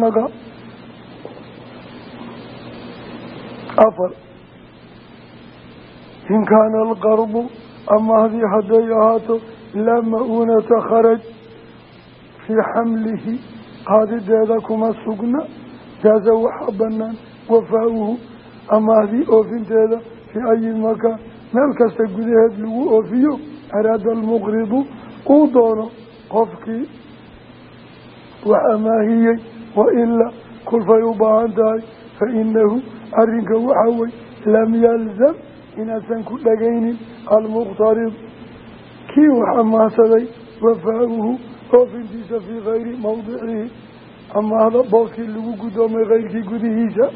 in kaana alqarbu amahdii hadday ahaato laa ma-uunata kharaj fii xamlihi qaadideeda kuma sugna jaaza waxaa banaan wafaauhu amaahdii oofinteeda fii ayi makaan meel kasta gudaheed lagu oofiyo araada almuqridu uu doono qofkii wax amaahiyey wailaa kulfay u baahan tahay fa inahu waxaa wey lam yalzam inaasan ku dhagaynin almuqtarid kii wax amaahsaday wafaauhu oofintiisa fii kayri mawdicihi amaahda booskii lagu guddoomay kayrkii gudihiisa.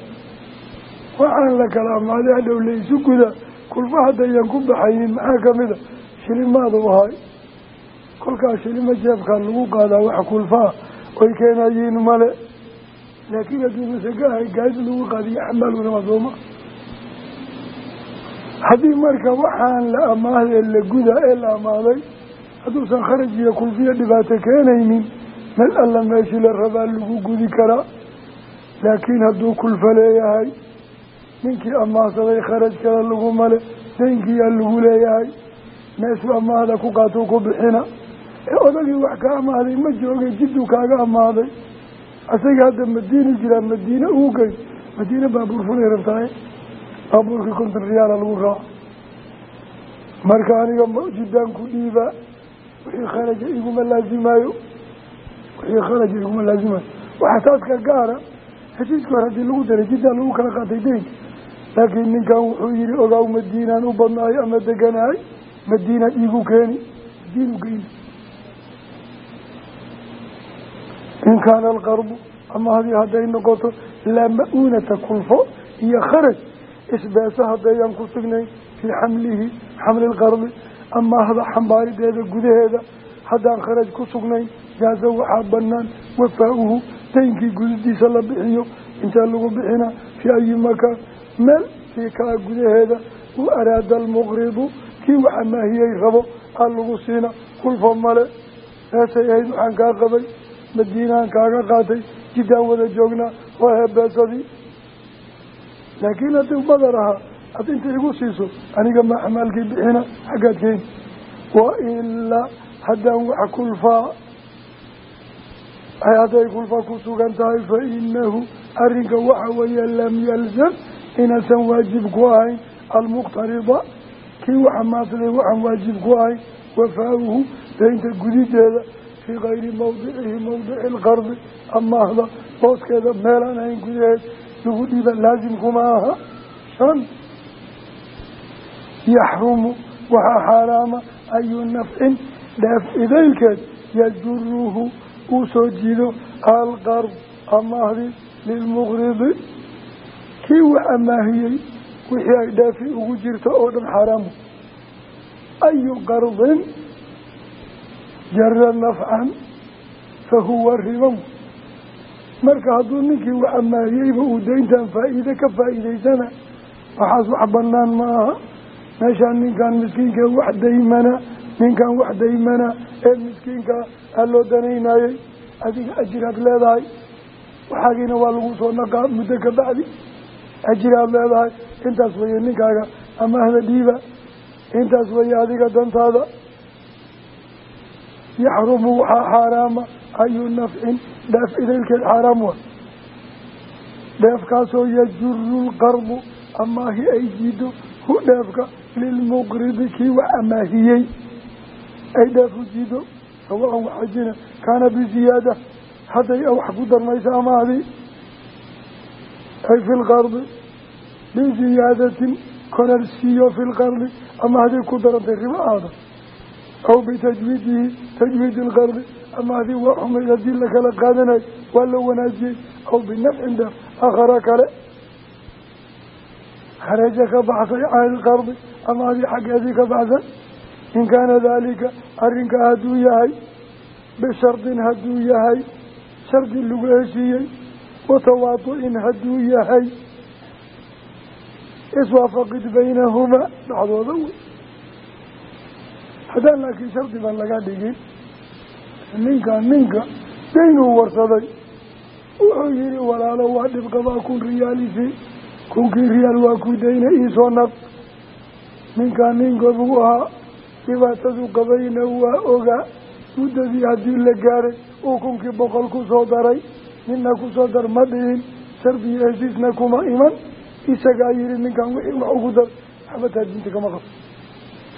Waxaan la kala amaaday hadhow la isu gudaa kulfa haddayaan ku baxaynin maxaa kamida shilimaadu ahay kolkaas shilima jeebkaa lagu qaadaa wax kulfaa oy keenayiin male. Laakiin haddii masagahay gaadi lagu qaadiyo xamaalunama sooma haddii marka waxaan la amaahday la guda ee la amaaday hadduusan kharaj iyo kulfiya dhibaato keenaynin meel alla meeshii la rabaa lagu gudi karaa. Laakiin hadduu kulfa leeyahay ninkii amaahsaday kharaj kale laguma le daynkiyaa lagu leeyahay meeshuu amaahda ku qaatuu ku bixina. Ee odagii wax ka amaahday ma joogay jidduu kaaga amaaday asaga hadda madiinu jiraa madiine uu gey madiine baabuur fulay baabuurkii konton riyaala lagu raaco. Marka aniga jiddaan ku dhiibaa wixii kharaja iguma laazimaayo wixii kharaja iguma laazimayo waxaa taaska gaara heshiiska hore haddii lagu daray jiddaa lagu kala qaatay deynka laakiin ninkan wuxuu yihi ogaaw madiinaan u badnaayo ama deganahay? Madiina iigu keeni madiinu geyni in kaana alqarbu ama haddii hadday noqoto laa ma-uunata iyo kharaj isbeesa haddayan ku sugnayn fii xamlihi xamli lqardi amaahda xambaarideeda gudaheeda. Haddaan kharaj ku sugnayn jaaza waxaa banaan wafaa-uhu daynkii gududiisa la bixiyo. Intaa lagu bixina fii ayi makaan meel fii kaa gudaheeda. U araada almuqridu kii wax amaahiyey rabo aa lagu siina. Kulfa male meeshay ahayd waxaan kaa qabay. Madiinaan kaaga qaatay jiddaan wada joognaa waa heebeesadii laakiin haddii badar ahaa ad inta igu siiso aniga ma xamaalkii bixina xaggaad keeni. Wa ilaa haddaan wax kulfaa hadday kulfa ku sugan tahay fa inahu arrinka waxa weeye lam yalzam inaysan waajib ku ahayn. Almuqtarida kii waxa maadsaday waxaan waajib ku ahayn wafaauhu daynta gudideeda fii kayri mawdicihi mawdici lqardi amaahda booskeeda meelaan ahayn gudaheed lagu dhiiba laasimkuma aha shan yaxrumu waxaa xaaraama ayu nafcin dheef idaylkeed yajuruhu uu soo jiido alqard amaahdi lilmuqridi kii wax amaahiyey wixii ay dheefi ugu jirto oo dhan xaaraamu ayu qardin jara nafcan fahuwa riban marka hadduu ninkii wax amaahiyeyba uu dayntan faa'iide ka faa'iidaysana waxaas wax banaan ma aha. Meeshaan ninkan miskiinka wax daymana ninkan wax daymana ee miskiinka aa loo danaynayey adiga ajiraad leedahay. Waxaagiina waa lagu soo naqaa muddo ka bacdi. Ajiraad leedahay intaas weeye ninkaaga amaahda dhiiba intaas weeye adiga dantaada. Yaxrumu waxaa xaaraama ayu nafcin dheef idaylkeed xaaraam wa. Dheefkaasoo yajuru lqarbu amaahi ay jiido hu dheefka lilmuqridi kii wax amaahiyey ay dheefu jiido sawaan waxajina kaana biziyaada hadday wax ku darmayso amahdii ay fi lqardi biziyaadatin korarsiiyo fi lqardi amahdii ku darantay ribo aada. Aw bitajwiidihi tajwiidi lqardi amahdii waa xumayd haddii lakala qaadanayo waa la wanaajiyey aw binafcin dheef akhara kale kharaja ka baxsay cani ilqardi amahdii xaggeedii ka baxsan in kaana daalika arrinka hadduu yahay bishardin hadduu yahay shardi lagu heshiiyey watawaadu'in hadduu yahay iswaafaqid baynahumaa dhexdooda wey haddaan laakiin shardi baan laga dhigin ninkan ninka daynuu warsaday. Wuxuu yihi walaalo waa dhibqabaa kun riyaalisi. Kunkii riyaal waa ku dayna iisoo naq. Ninkan ninka buu ahaa. Dhibaatadu qabayna waa ogaa. Muddadii haddii la gaaray uu kunkii boqol ku soo daray. Nina ku soo dar ma dhihin. Shardiyo heshiisna kuma iman. Isagaa yihi ninkan wixii wax ugu dar waxbataa diinta kama qabto.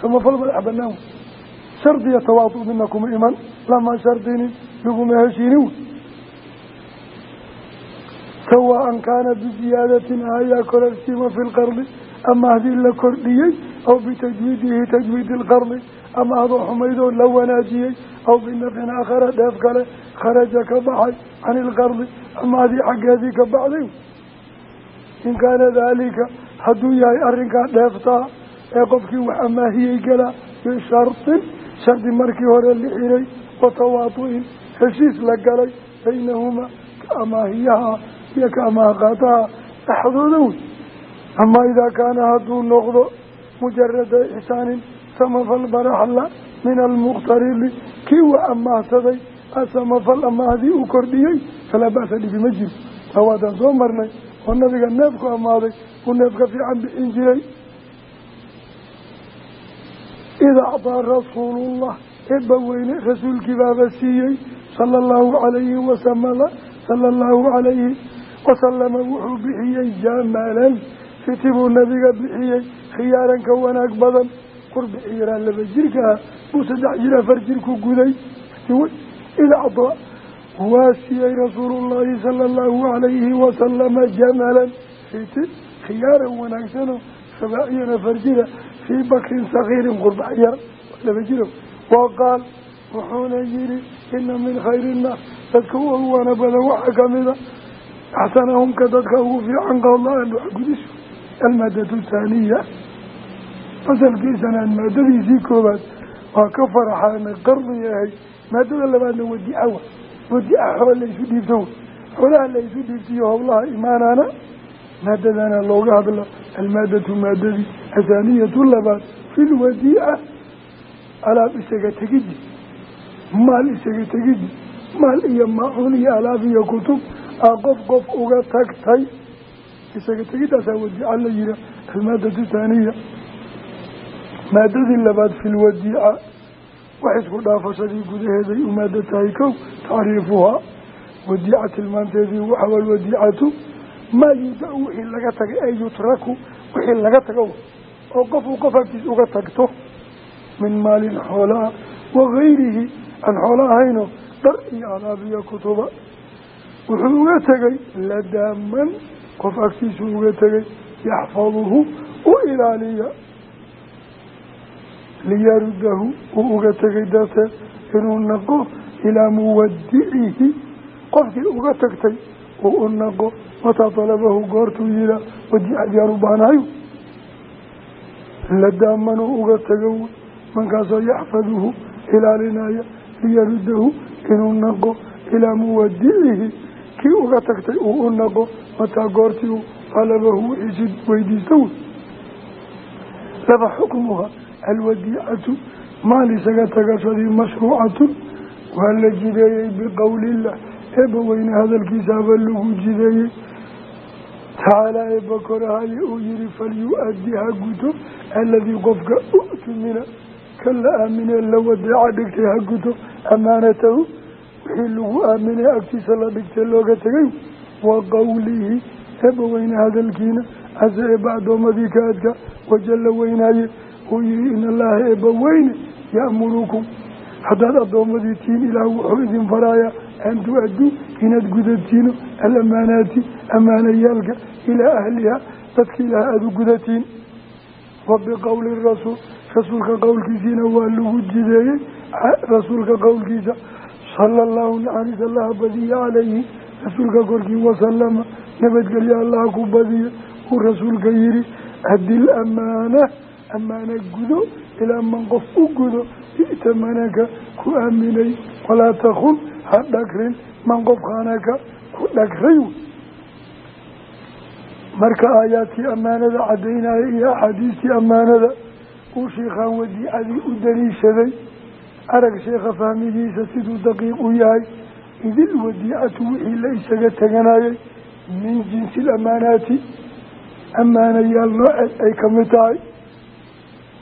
Samafal madax banaan kuma iman lama shardinin laguma heshiinin wey sawaan kaana biziyaadatin ayaa korarsiima fi lqardi ama haddii la kordhiyey aw bitajwiidihi tajwiidi ilqardi ama adoo xumaydoo la wanaajiyey aw binafcin aakhara dheef kale kharaja ka baxay can ilqardi ama adii xaggeedii ka baxday. In kaana daalika hadduu yahay arrinkaa dheeftaa ee qofkii wax amaahiyey galaa wa tawaatu'in heshiis la galay baynahumaa ka amaahiyaha iyo ka amaahqaataha dhexdooda wey ama idaa kaana hadduu noqdo mujarada ixsaanin samafal baraxla min almuqtaridi kii wa amaahsaday asamafal amaahdii uu kordhiyey falaa ba'sa dhibi ma jiro tawaadaan soo marnay oo nabiga neefku amaaday uu neef ka fiican bixin jiray ida acdaa rasuulullah eebba weyne rasuulkii baaba siiyey sala allahu calayhi wasamala sala allahu calayhi wasalama wuxuu bixiyey jamalan fiti buu nabiga bixiyey khiyaaran ka wanaag badan qurbi ciiraan laba jirkaa buu saddex jir afar jir ku guday ida acdaa waa siiyey rasuulullaahi sala allahu calayhi wasalama jamalan fiti khiyaaran wanaagsano sabaaciyan afar wa qaal wuxuuna yihi ina min khayri innaas dadka u wana badan waxaa kamida axsanahumka dadka ugu fiican qowlaan wax gudisu almaadatu thaaniya. Fasalkiisanaan maadadiisii koobaad waa ka faraxaana qardi ahay maadada labaadna wadicawa wadica xool laysu dhiibto xoolaha laysu dhiibtiyo howlaha imaanaana maadadana looga hadla almaadatu maadadii athaaniyatu labaad fi lwadiica alaab isaga tegidi maal isaga tegidi maal iyo maacuun iyo alaab iyo kutub aa qof qof uga tagtay. Isaga tegidaasaa wadiica la yihaa almaadatu thaaniya maadadii labaad fi lwadiica wax isku dhaafashadii gudaheeday u maado tahay kow tacriifuhaa. Wadiica tilmaanteedii waxaa alwadiicatu maa yuudacu wixii laga tagay ee yutraku wixii laga tago oo qof uu qof agtiis uga tagto min maalin xoolaa wagayrihi aan xoolo ahayno dhar iyo alaab iyo kutuba wuxuu uga tegay ladaaman qof agtiisuu uga tegay yaxfaduhu u ilaaliya liyarudahu uu uga tegay darteed inuu naqo ilaa muwadicihi qofkii uga tagtay uu u naqo mataa talabahu goortuu baanahayo ladaamanuu uga tago mankaasoo yaxfaduhu ilaalinaya liyarudahu inuu naqo ilaa muwadicihi kii uga tagtay uu u naqo mataa goortii u talabahu wixiisi weydiista wey laba xukmuha alwadiicatu maal isaga tagashadii mashruucatun waa la jideeyey biqowlillah eebba weyne hadalkiisaaba lagu jideeyey. Tacaalaa eebba korahaye uu yihi falyu-addi qofka u'tumina ka la aaminee la wadeeca dhigtay ha guto amaanatahu wixii lagu aaminay agtiisa la dhigtay looga tegay wa qowlihi eebba weyne hadalkiina ase eebba addoomadii ka adka wajalla weynaaye uu yihi in allaha eebba weyne ya'murukum haddaad addoommadii tihiin ilaah wuxuu idin farayaa an tu-adduu inaad gudatiin alamaanaati amaanayaalka ilaa ahliha dadka aada u gudatiin wa biqowli rasuulka qowlkiisiina waa lagu jideeyey rasuulka qowlkiisa sala allahu naxariis allaha badiya calayhi rasuulka korkii wasalama nabadgelyo allaha ku badiya uu rasuulka yihi adil amaana amaana gudo ilaa man qof u gudo i'tamanaka ku aaminay walaa takun ha dhagrin man qofkaanaka ku dhagray marka aayaadkii ammaanada caddaynaya iyo axaadiistii ammaanada uu sheikhaan wadiicadii u daliishaday arag sheekha fahmigiisa siduu daqiiq u yahay idil wadiicatu wixii la isaga teganayay min jinsi lamaanaati ammaanayaal nooceed ay ka mid tahay.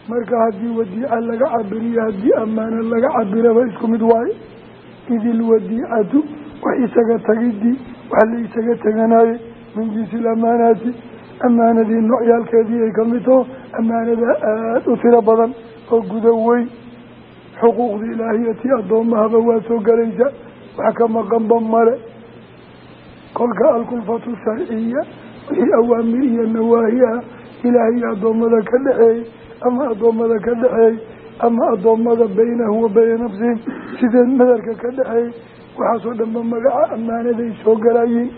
Marka haddii wadiica laga cabiriyo haddii ammaano laga cabiraba isku mid waaye idil wadiicatu wax isaga tagidii wax la isaga teganayay min jinsi lamaanaati ammaanadii noocyaalkeedii ay ka mid taho ammaanada aada u tiro badan oo guda weyn. Xuquuqda ilaahiyati addoommahaba waa soo galaysa. Wax ka maqanba male. Kolka alkulfatu sharciya wixii awaamir iyo nawaahi ah ilaahay addoommada ka dhexeeyey ama addoommada ka dhexeeyey ama addoommada baynahum wa bayna nafsihim sidee nadarka ka dhexeeyey waxaasoo dhanba magaca ammaanaday soo galayiin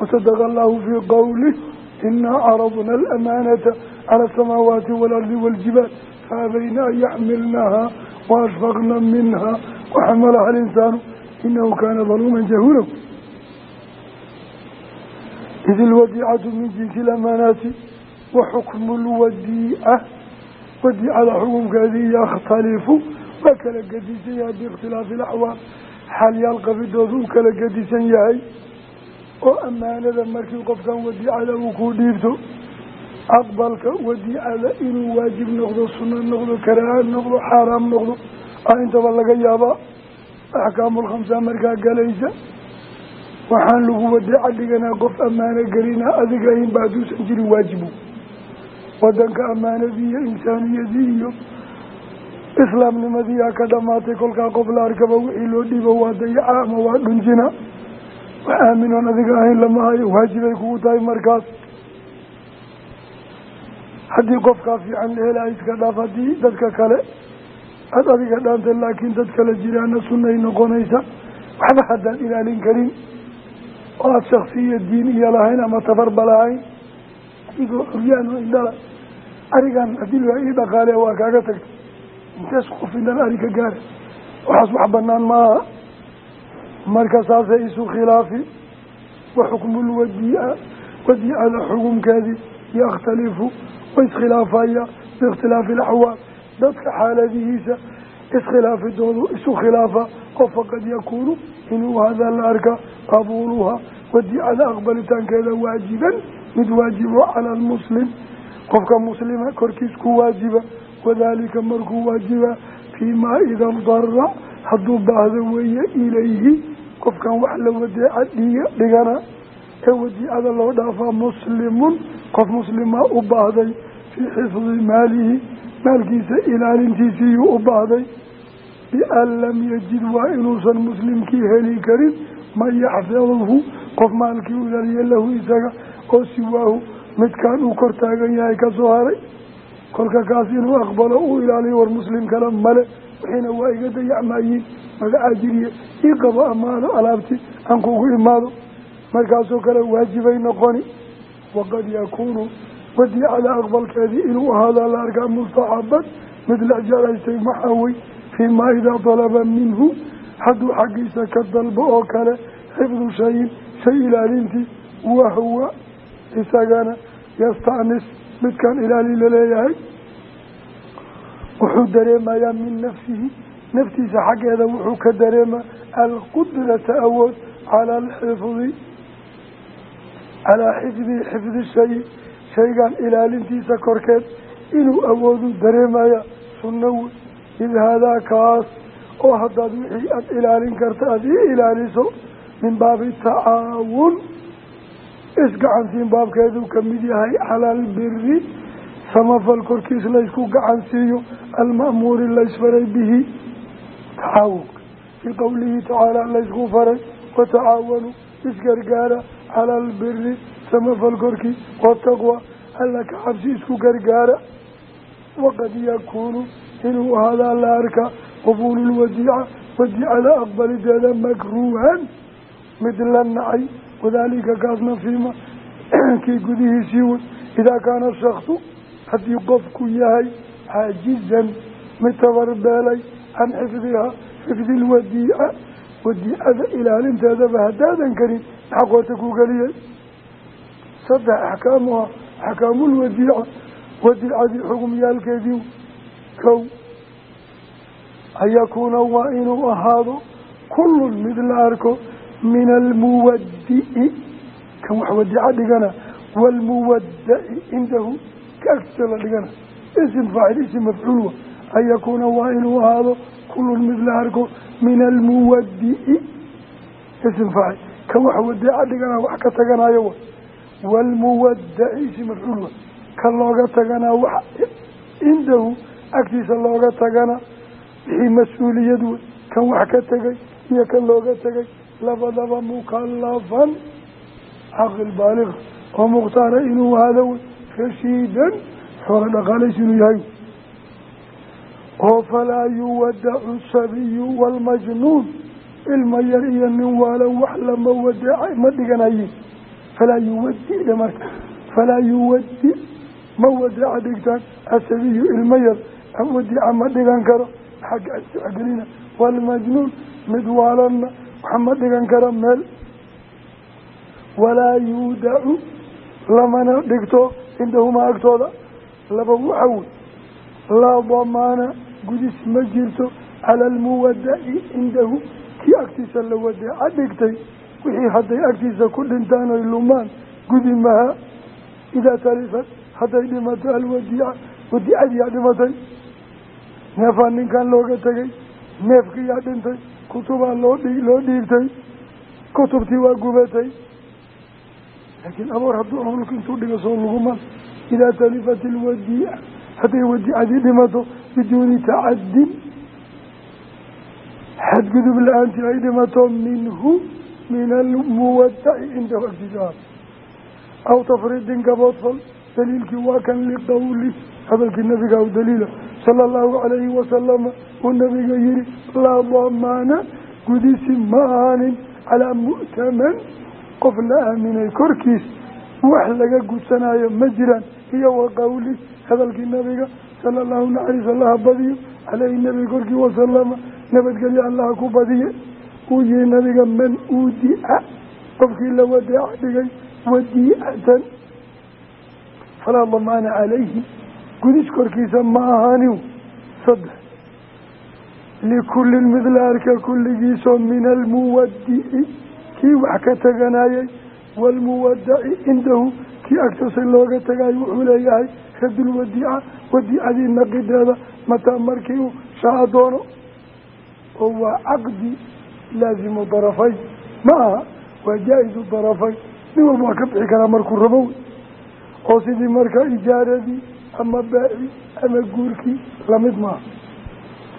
wasadaqa allahu fii qowlih inaa caradna alamaanata cala asamaawaati waalardi waaljibaal faabayna an yaxmilnaha waashfaqna minha waxamalaha alinsaanu inahu kaana daluuman jahuula id ilwadiicatu min jinsi lamaanaati wa xukmu lwadiica wadiicada xukunkeedii yakhtalifu waa kala gedisan yahay biikhtilaafi alaxwaal xaalyaal qabidooda uu kala gedisan yahay oo ammaanada markii qofkan wadiicada uu ku dhiibto aqbalka wadiicada inuu waajib noqdo sunno noqdo karaaha noqdo xaaraam noqdo ah intaba laga yaabaa. Axkaamulkhamsa markaa galaysa. Waxaan lagu wadiica dhiganaa qof ammaano gelinaa adiga inba hadduusan jirin waajibu. Wadanka ammaanadii iyo insaaniyadii iyo islaamnimadii aa ka dhamaatay kolkaa qof la arkaba wixii loo dhiibo waa dayaca ama waa dhunjina wax aaminoon adiga ahayn lama hayo waajibay kugu tahay markaas. Haddii qofkaa fiican la helaa iska dhaaf. Haddii dadka kale aada adiga dhaanta laakiin dad kale jiraana sunnay noqonaysa. Waxba haddaan ilaalin karin. Oo aada shaksiya diin iyo lahayn ama tabarba lahayn. Adigoo curyaan indhala. Arigan haddii la ii dhaqaale waa kaaga tagta intees qof indhala ari ka gaara waxaas wax banaan maaha marka saasay isu khilaafi wa xukmulwadiica wadiicada xukumkeedii yakhtalifu wa iskhilaafaya biikhtilaafi alaxwaal dadka xaaladihiisa iskhilaafidoodu isu khilaafa oo faqad yakuunu inuu hadaa la arka qabuuluha wadiicada aqbalitaankeeda waajiban mid waajibo cala almuslim. Qofka muslima korkiis ku waajiba wadaalika markuu waajiba fii maa ida dara hadduu baahdo weeye ilayhi qofkan wax la wadeeca dhiga dhigana ee wadiicada loo dhaafaa muslimun qof muslima u baahday fii xifdi maalihi maalkiisa ilaalintiisiiyuu u baahday. Bian lam yajid waa inuusan muslimkii heli karin man yaxfiduhu qof maalkii u ilaaliya lahu isaga oo siwaahu midkaan uu kor taagan yahay ka soo haray. Kolka kaas inuu aqbalo uu ilaaliyo war muslim kale male wixiina waa iga dayacmaayiin magacaa jiriye ii qabo amaano alaabti aan kugu imaado. Markaasoo kale waajibay noqoni waqad yakuunu wadiicada aqbalkeedii inuu ahaadaa la arkaa mustaxaban mid la jeclaystay maxaa wey fii maa idaa dalaba minhu hadduu xaggiisa ka dalbo oo kale xifdu shayin shay ilaalintii wahuwa isagana yastanis midkan ilaali la leeyahay wuxuu dareemayaa min nafsihi naftiisa xaggeeda wuxuu ka dareema alqudrata awood cala alxifdi calaa xifdi xifdi shay shaygan ilaalintiisa korkeed inuu awoodu dareemaya sunno wey id haadaa kaas oo haddaad wixii aada ilaalin karta aada ii ilaaliso min baabi tacaawun isgacansiin baabkeeduu ka mid yahay cala albiri samafal korkiis laysku gacansiiyo alma'muuri laysfaray bihi. Tacaawunka fii qowlihi tacaala laysku faray. Watacaawanuu isgargaara cala albiri samafal korkiis wataqwa alla ka cabsi isku gargaara. Waqad yakuunu inuu ahaadaa la arka. Qabuululwadiica wadiicada aqbalideeda makruuhan mid la nacay wadaalika kaasna fiima. <clears throat> Kii gudihiisii wey idaa kaana shaksu haddii qofku yahay caajizan mid tabarbeelay can xifdihaa xifdi lwadiica wadiicada ilaalinteedaba haddaadan karin xaqoota ku geliyay. Saddex axkaamuha axkaamulwadiica wadiicadii xugumyaalkeedii kow an yakuuna waa inuu ahaado kullun mid la arko min almuwaddi'i kan wax wadiico dhigana waalmuwaddaci cindahu agtiisa la dhigana isim faacil isim mafcuul. An yakuuna waa inuu ahaado kullun mid la arko min almuwaddi'i. Isim faacil kan wax wadiico dhigana wax ka taganayo wa. Waalmuwaddaci isim mafcuul wa. Kan looga taganaa wax cindahu agtiisa looga tagana wixii mas'uuliyad wey kan wax ka tegay iyo kan looga tegay labadaba mukalafan caqil baaliga oo mukhtaara inuu ahaado wey rashiidan xoola dhaqaalaysi inuu yahay oo falaa yuwadacu sabiyu waalmajnuun ilma yar iyo nin waalan wax lama wadaca ma dhiganayin falaa yuwadi marka falaa yuwadi ma wadaca dhigtaan asabiyu ilma yar wadica ma dhigan karo xagga asgelina waalmajnuun mid waalanna wax ma dhigan karo meel walaa yuudacu lamana dhigto cindahumaa agtooda laba waxa wey laa damaana gudis ma jirto cala almuwadaci cindahu kii agtiisa la wadeeca dhigtay wixii hadday agtiisa ku dhintaan oy lumaan gudi maha idaa talifat hadday dhimato alwadiica wadiicadiyaa dhimatay neefaa ninkan looga tegay neefkiyaa dhintay kutubaa loo loo dhiibtay kutubtii waa gubatay laakiin aboor hadduu hulka intuu dhiga soo luguman idaa talifat ilwadiica hadday wadiicadii dhimato biduuni tacadin xadgudub la'aantii ay dhimato minhu min almuwadaci cindahu agtiisa aw tafriidin gaboodfal daliilkii waa kan liqowli hadalkii nabiga u daliila sala allahu calayhi wasalama uu nabiga yihi laa damaana gudisi ma ahaanin calaa mu'taman qof la aaminay korkiis wax laga gudsanayo ma jiraan. Iyo wa qowli hadalkii nabiga sala allahu naxariis allaha badiyo caleyhi nabiga korkii wasalama nabadgelyo allaha ku badiye. Uu yihi nabiga man uudica qofkii la wadeeca dhigay wadiicatan falaa damaana calayhi gudis korkiisa ma ahaanin saddex. Likulli mid la arka kii wax ka teganayay waalmuwadaci cindahu kii agtasa looga tagayo wuxuu leeyahay radulwadiica wadiicadii naqideeda mataa markii uu shaaca doono. Oo waa caqdi laazimu darafayn ma aha waa jaa-isu darafayn nin walba waa ka bixi karaa markuu rabo wey. Oo sidii markaa ijaaradii ama baaci ama guurkii la mid maaha.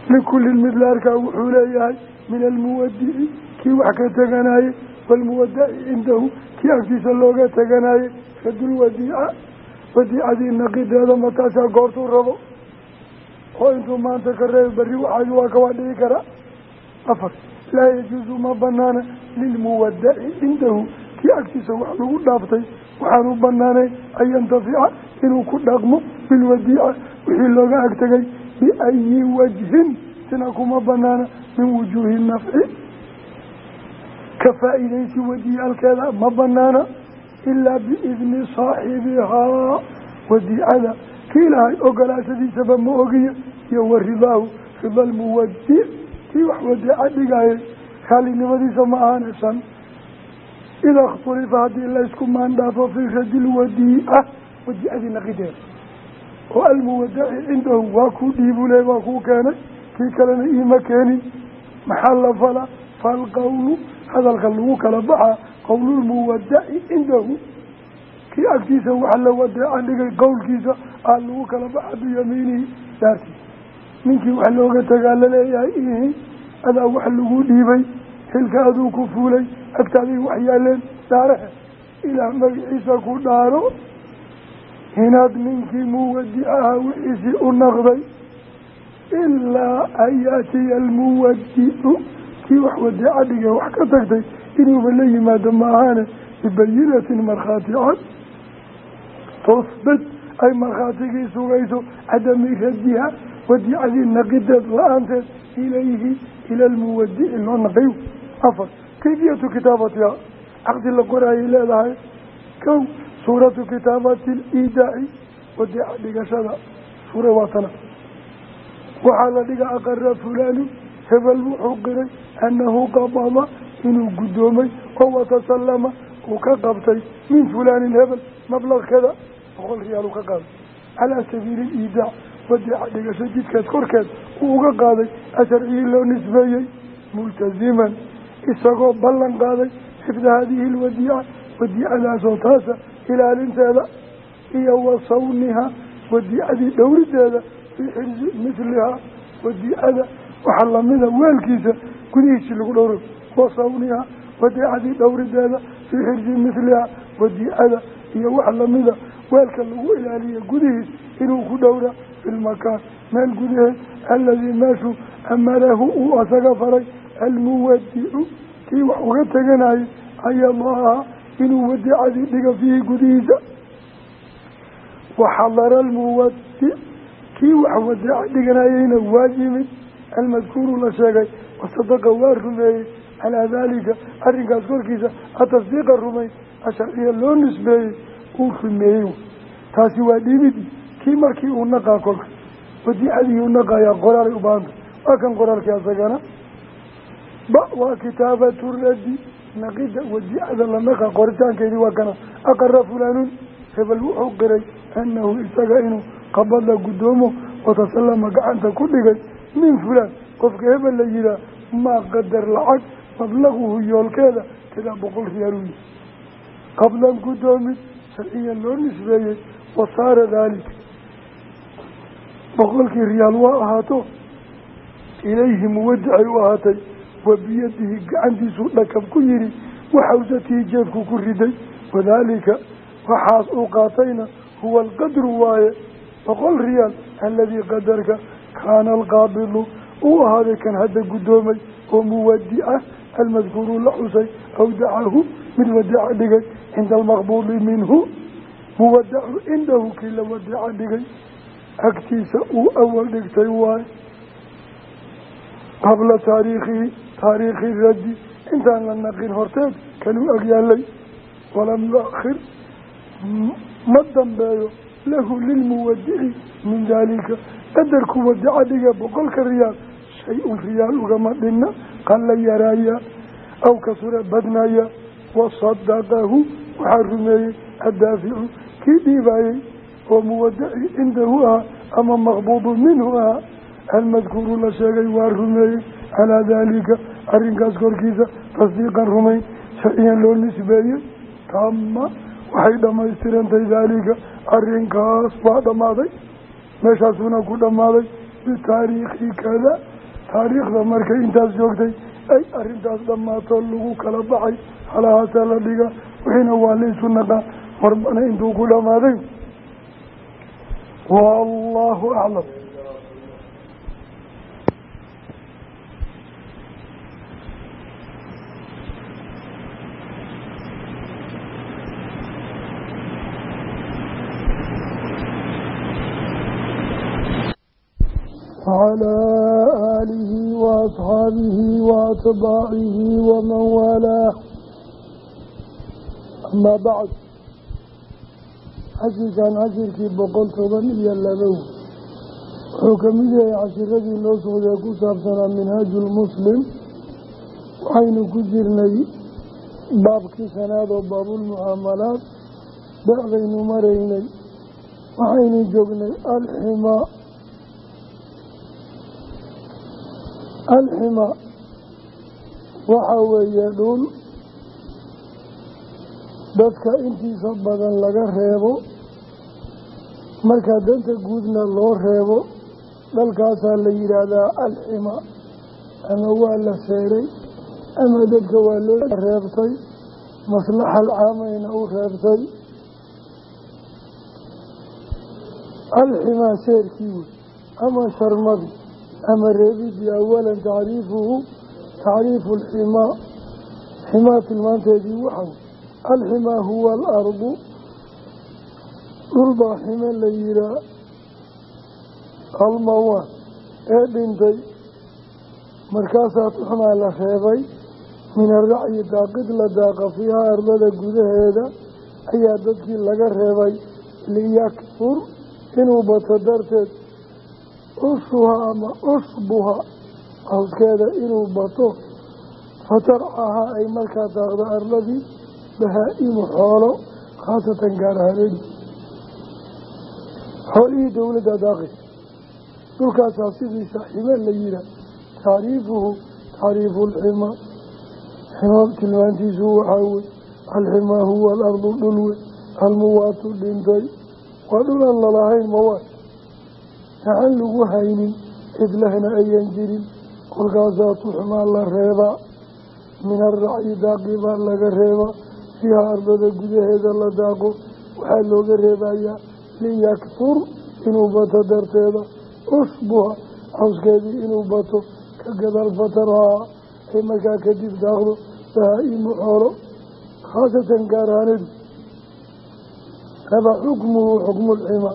Likullin mid wuxuu leeyahay min almuwadici kii wax ka teganayey waalmuwadaci cindahu kii agtiisa looga teganayey radulwadiica wadiicadii naqideeda mataasaa goortuu rabo oo intuu maanta ka reeb berri waxaay waa kawaa dhici karaa afar laa yajuusu ma banaana lilmuwadaci cindahu kii agtiisa wax lagu dhaaftay waxaan u banaanayn an yantafica inuu ku dhaqmo bilwadiica wixii looga agtegay biayi wajhin sina kuma banaana min wujuuhi nafci ka faa'iidaysi wadiyaalkeeda ma banaana ilaa biidni saaxibihaa wadiicada kii ilahay ogolaashadiisaba ma ogiyo iyo waridaahu rida almuwadic kii wax wadeeca dhigayay raallinimadiisa ma ahaanaysan idaa ikhtulifa haddii laysku maandhaafo fii radi lwadiica wadiicadii naqideeda oo almuwadaci cindahu waa kuu dhiibule waa kuu keenay kii kalena iima keenin maxaa la falaa falqowlu hadalka lagu kala baxaa qowlulmuwadaci cindahu kii agtiisa waxa la wadeeca dhigay qowlkiisa aa lagu kala baxa biyamiinihi daartiisa ninkii wax looga tagaa la leeyahay ihi adaa wax lagu dhiibay xilka aduu ku fuulay agtaaday wax yaaleen dhaarahe ilaah magaciisa ku dhaaro inaad ninkii muwadicaha wixiisii u naqday ilaa an yaatiya almuwadicu kii wax wadeeca dhige wax ka tagtay inuuba la yimaado maahaane bibayinatin markhaati cad tusbit ay markhaatigii sugayso cadami radiha wadiicadii naqideed la'aanteed ilayhi ila almuwadici loo naqay afar kayfiyatu kitaabatiha caqdi la qoraayay leedahay kow suuratu kitaabati liidaaci wadiica dhigashada suura waa waxaa la dhiga aqara fulaanu hebel wuxuu qiray annahu qabada inuu guddoomay oo watasallama uu ka qabtay min fulaanin hebel mablaqkada boqol riyaal uu ka qaaday. Calaa sabiili liidaac wadiica dhigasho jidkeed korkeed uu uga qaaday asharcigii loo nisbeeyey multaziman isagoo ballan qaaday xifda haadihi lwadiica wadiicadaasoo taasa ilaalinteeda iyo wa sawniha wadiicadii dhowrideeda fii xirsi mislihaa wadiicada waxaa lamida weelkiisa gudihiisii lagu dhowro wa sawniha wadiicadii dhowrideeda fii xirsi mislihaa wadiicada iyo wax lamida weelka lagu ilaaliya gudihiis inuu ku dhowra filmakaan meel gudaheed aladii meeshuu amarahu uu asaga faray almuwadicu kii wax uga teganayay ayadaaha inuu wadicadii dhiga fiihi gudihiisa. Waxadara almuwadic kii wax wadica dhiganayeyna waa yimid almadkuuru la sheegay wasadaqa waa rumeeyey calaa daalika arrinkaas korkiisa atasdiiqa rumayn asharciya loo nisbeeyey uu rumeeyey. Taasi waa dhiibidii kii markii uu naqaa kolka wadicadii uu naqayaa qoraalay u baahanta waa kan qoraalkii asagana ba waa kitaabatu radi naqida wadicada la naqa qoritaankeedii waa kana aqara fulaanun hebel wuxuu qiray anahu isaga inuu qabada guddoomo watasallama gacanta ku dhigay min fulaan qofka hebel la yihaah maa qadar lacag mablaguhu yoolkeeda kadaa boqol riyaal u yihi qablan guddoomid sharciyan loo nisbeeyey wasaara daalika. Boqolkii riyaal waa ahaato ilayhi muwadicay u ahaatay wa biyadihi gacantiisuu dhakab ku yidhi waxawsatihi jeefku ku riday wadaalika waxaas uu qaatayna huwa alqadru waaye boqol riyaal aladii qadarka kaana alqaabidu uu ahaaday kan hadda guddoomay oo muwadica almadkuuru la xusay awdacahu mid wadaca dhigay cinda almaqbuudi minhu muwadacu cindahu kii la wadaca dhigay agtiisa uu awal dhigtay waaye. Qabla taariikhihi taariikhi raddi intaan la naqin horteed kanuu agyaalay walam yuakhir ma dambeeyo lahu lilmuwadici min daalika qadarku wadaca dhiga boqolka riyaal shay-un riyaal ugama dhinna qalla yaraaya aw kasura badnaya wasadaqahu waxaa rumeeyey addaaficu kii dhiibaayey oo muwadaci cindahu ahaa ama maqbuudu minhu ahaa almadkuuru la sheegay waa rumeeyey calaa daalika arrinkaas korkiisa tasdiiqan rumayn sharciyan loo nisbeeyey waxay dhammaystirantay daalika arrinkaas waa dhammaaday. Meeshaasuna ku dhammaaday bitaariikhi kada taariikhda markay intaas joogtay ay arrintaas dhammaato lagu kala baxay. Halahaasaa la dhiga wixiina waa la isu naqaa marbana intuu ku dhammaaday. Wallaahu aclam وأتباعه ومن والاه أما بعد cashirkan cashirkii boqol toban iyo labow wuxuu ka mid yahay cashiradii noo socdee ku saabsanaa minhaaju lmuslim waxaynu ku jirnay baabkii shanaad oo baabulmucaamalaat becdaynu maraynay waxaynu joognay alximaa alxima waxa weeye dhul. Dadka intiisa badan laga reebo. Markaa danta guudna loo reebo dhalkaasaa la yidhaahdaa alxima ama waa la seeray ama dadka waa loo reebtay. Maslaxal caamayna u reebtay. Alximaa seerkii wey. Ama sharmadi ama reebidii awalan tacriifuhu tacriifu alximaa ximaa tilmaanteedii waxaw alximaa huwa alardu dhulbaa xime la yihaa almawaan ee dhintay markaasaa tuxmaa la reebay min aracyi daaqid la daaqa fiihaa ardada gudaheeda ayaa dadkii laga reebay liyakfur inuu bato darteed ushuha ama ushbuha hawskeeda inuu bato fatarcahaa ay markaa daaqda arladii bahaa-imu xoolo khaasatan gaar ahaanedi xoolihii dowladda daaqis dhulkaasaa sidiisa xime la yihaa tacriifuhu tacriifu alximaa xima tilmaantiisu waxaa wey alximaa huwa alardu dhul wey almuwaatu dhintay. Waa dhul aan lalahayn mawaad gacan lagu haynin cidlahna ayan jirin kolkaasaa tuxmaa la reebaa min aracyi daaqi baa laga reebaa fiiha ardada gudaheeda la daaqo waxaa looga reebayaa liyaktur inuu bato darteeda ushbuha cawskeedii inuu bato ka gadaal fatarahaa ay markaa kadib daaqdo bahaa'imu xoolo khaasatan gaaraanidu haba xukmuhu xukmulxima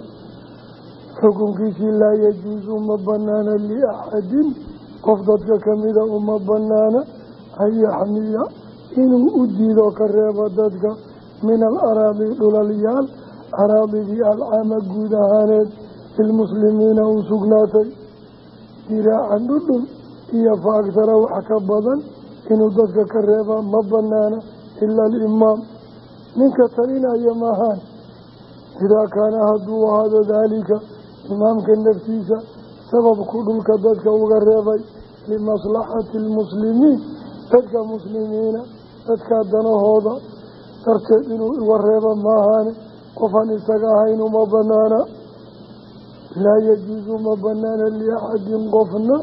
xukunkiisii laa yajuusu ma banaana liaxadin qof dadka kamida uma banaana an yaxmiya inuu u diido ka reebo dadka min alaraadi dhulalyaal araadidii alcaama guud ahaaneed lilmuslimiina u sugnaatay. Diraacan dhudhun iyo fa agtara wax ka badan inuu dadka ka reeba ma banaana ila alimaam ninka talinaya maahaan idaa kaana hadduu ahaado daalika imaamka naftiisa sababku dhulka dadka uga reebay limaslaxati almuslimiin. Dadka muslimiina dadkaa danahooda darteed inuu uga reebo maahaane qofaan isaga ahayn uma banaana. Laa yajuusu ma banaana liaxadin qofna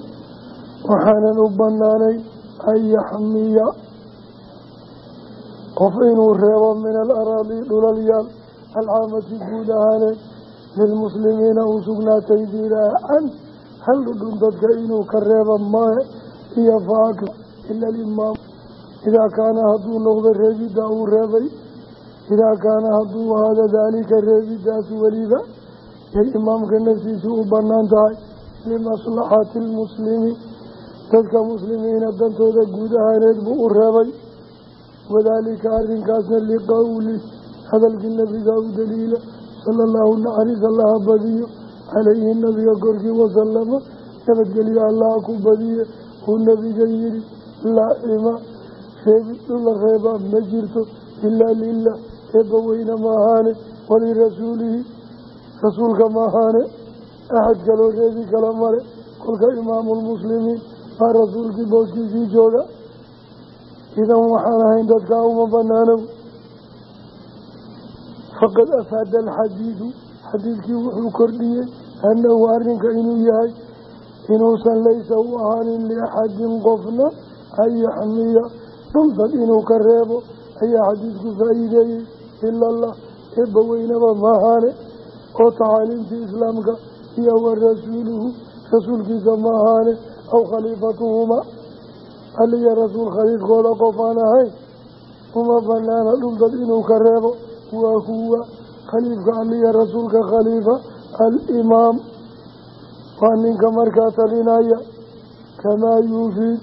waxaanan u banaanayn an yaxmiya. Qof inuu reebo min alaraadi dhulalyaal alcaamati guud ahaaneed lilmuslimiina uu sugnaatay diraacan hal dhudhun dadka inuu ka reebo mae iyo faaka ila alimaam idaa kaana hadduu noqdo reebidda uu reebay idaa kaana hadduu ahaado daalika reebidaas weliba yay imaamka naftiisu u bannaan tahay limaslaxati almuslimiin dadka muslimiina dantooda guud ahaaneed buu u reebay. Wadaalika arrinkaasna liqowli hadalkii nabiga u daliila sala allahu naxariis allaha badiyo calayhi nabiga korkii wasalama nabadgelyo allaha ku badiye uu nabiga yidhi laa xima reebid dhula reebaa ma jirto ilaa lilah eebba weyne maahaane walirasuulihi rasuulka maahaane axad kaloo reebi kala male kolka imaamulmuslimiin waa rasuulkii booskiisii jooga idan waxaan ahayn dadkaa uma banaanow faqad afaada alxadiidu xadiidkii wuxuu kordhiyey annahu arrinka inuu yahay inuusan laysa u ahaanin liaxadin qofna an yaxmiya dhuldan inuu ka reebo ayaa xadiidku faa'iideeyey. Ila allah eebba weynaba maahaane oo tacaaliimtii islaamka iyo wa rasuuluhu rasuulkiisa maahaane aw khaliifatuhumaa aliya rasuul khaliifkooda qof aan ahayn uma banaana dhuldad inuu ka reebo. Waa huwa khaliifka aliya rasuulka khaliifa alimaam waa ninka markaa talinaya kamaa yuufiid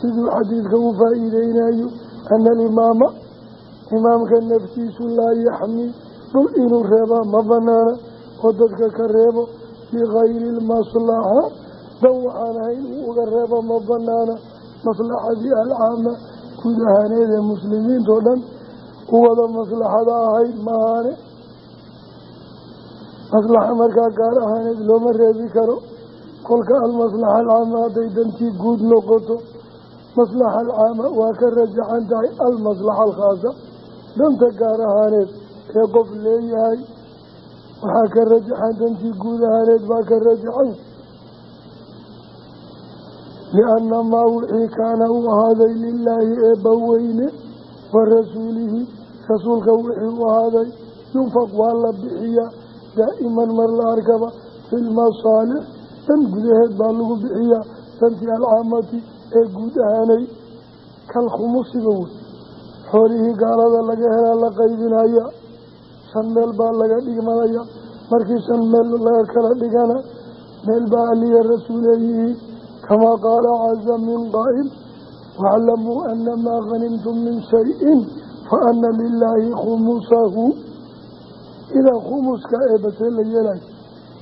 siduu xadiidka u faa'iideynayo ana alimaama imaamka naftiisu laa yaxmii dhul inuu reebaa ma banaana. Oo dadka ka reebo ligayri lmaslaxa dan waxaan ahayn uu uga reebo ma banaana. Maslaxadii alcaama. Guud ahaaneed ee muslimiintao dhan u maslaxada ahayd maahaane maslaxa markaa gaar ahaaneed looma reebi karo. Kolka almaslaxa alcaama hadday dantii guud noqoto maslaxa alcaama waa ka rajaxan tahay almaslaxa alkhaasa danta gaar ahaaneed ee qof leeyahay waxaa ka rajaxan dantii guud ahaaneed baa ka rajaxan. Lianna maa wixii kaana uu ahaaday lilaahi eebba weyne wa rasuulihi. Rasuulka wixii u ahaaday yunfaq waa la bixiyaa daa'iman mar la arkaba fi lmasaalix dan gudaheed baa lagu bixiyaa dantii alcaamati ee guud ahaanay kalkhumusiga wey xoolihii gaalada laga helaa la qaybinaya shan meel baa laga dhigmanaya markii shan meel laga kala dhigana meel baa aliya rasuuleeyihiin kamaa qaala caza min qaa'il waaclamuu anamaa hanimtum min idaa khumuska ee basee la yeelayo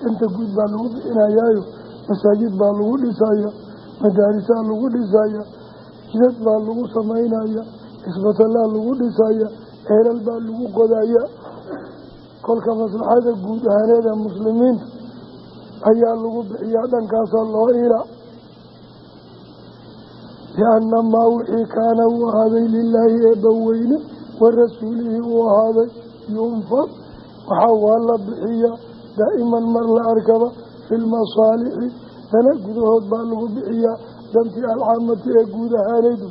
danta guud baa lagu bixinayaayo masaajid baa lagu dhisaya madaarisaa lagu dhisaya jidad baa lagu samaynaya isbatalaa lagu dhisaya ceelal baa lagu qodaya kolka maslaxada guud ahaaneeda muslimiinta ayaa lagu bixiyaa dhankaasaa loo ila lianna maa wixii kaana uu ahaaday lilaahi eebba weyne wa rasuulihi uu ahaaday yunfaq waxaa waa la bixiyaa daa'iman mar la arkaba fi lmasaalixi dana gudahood baa lagu bixiyaa dantii alcaamati ee guud ahaanaydu.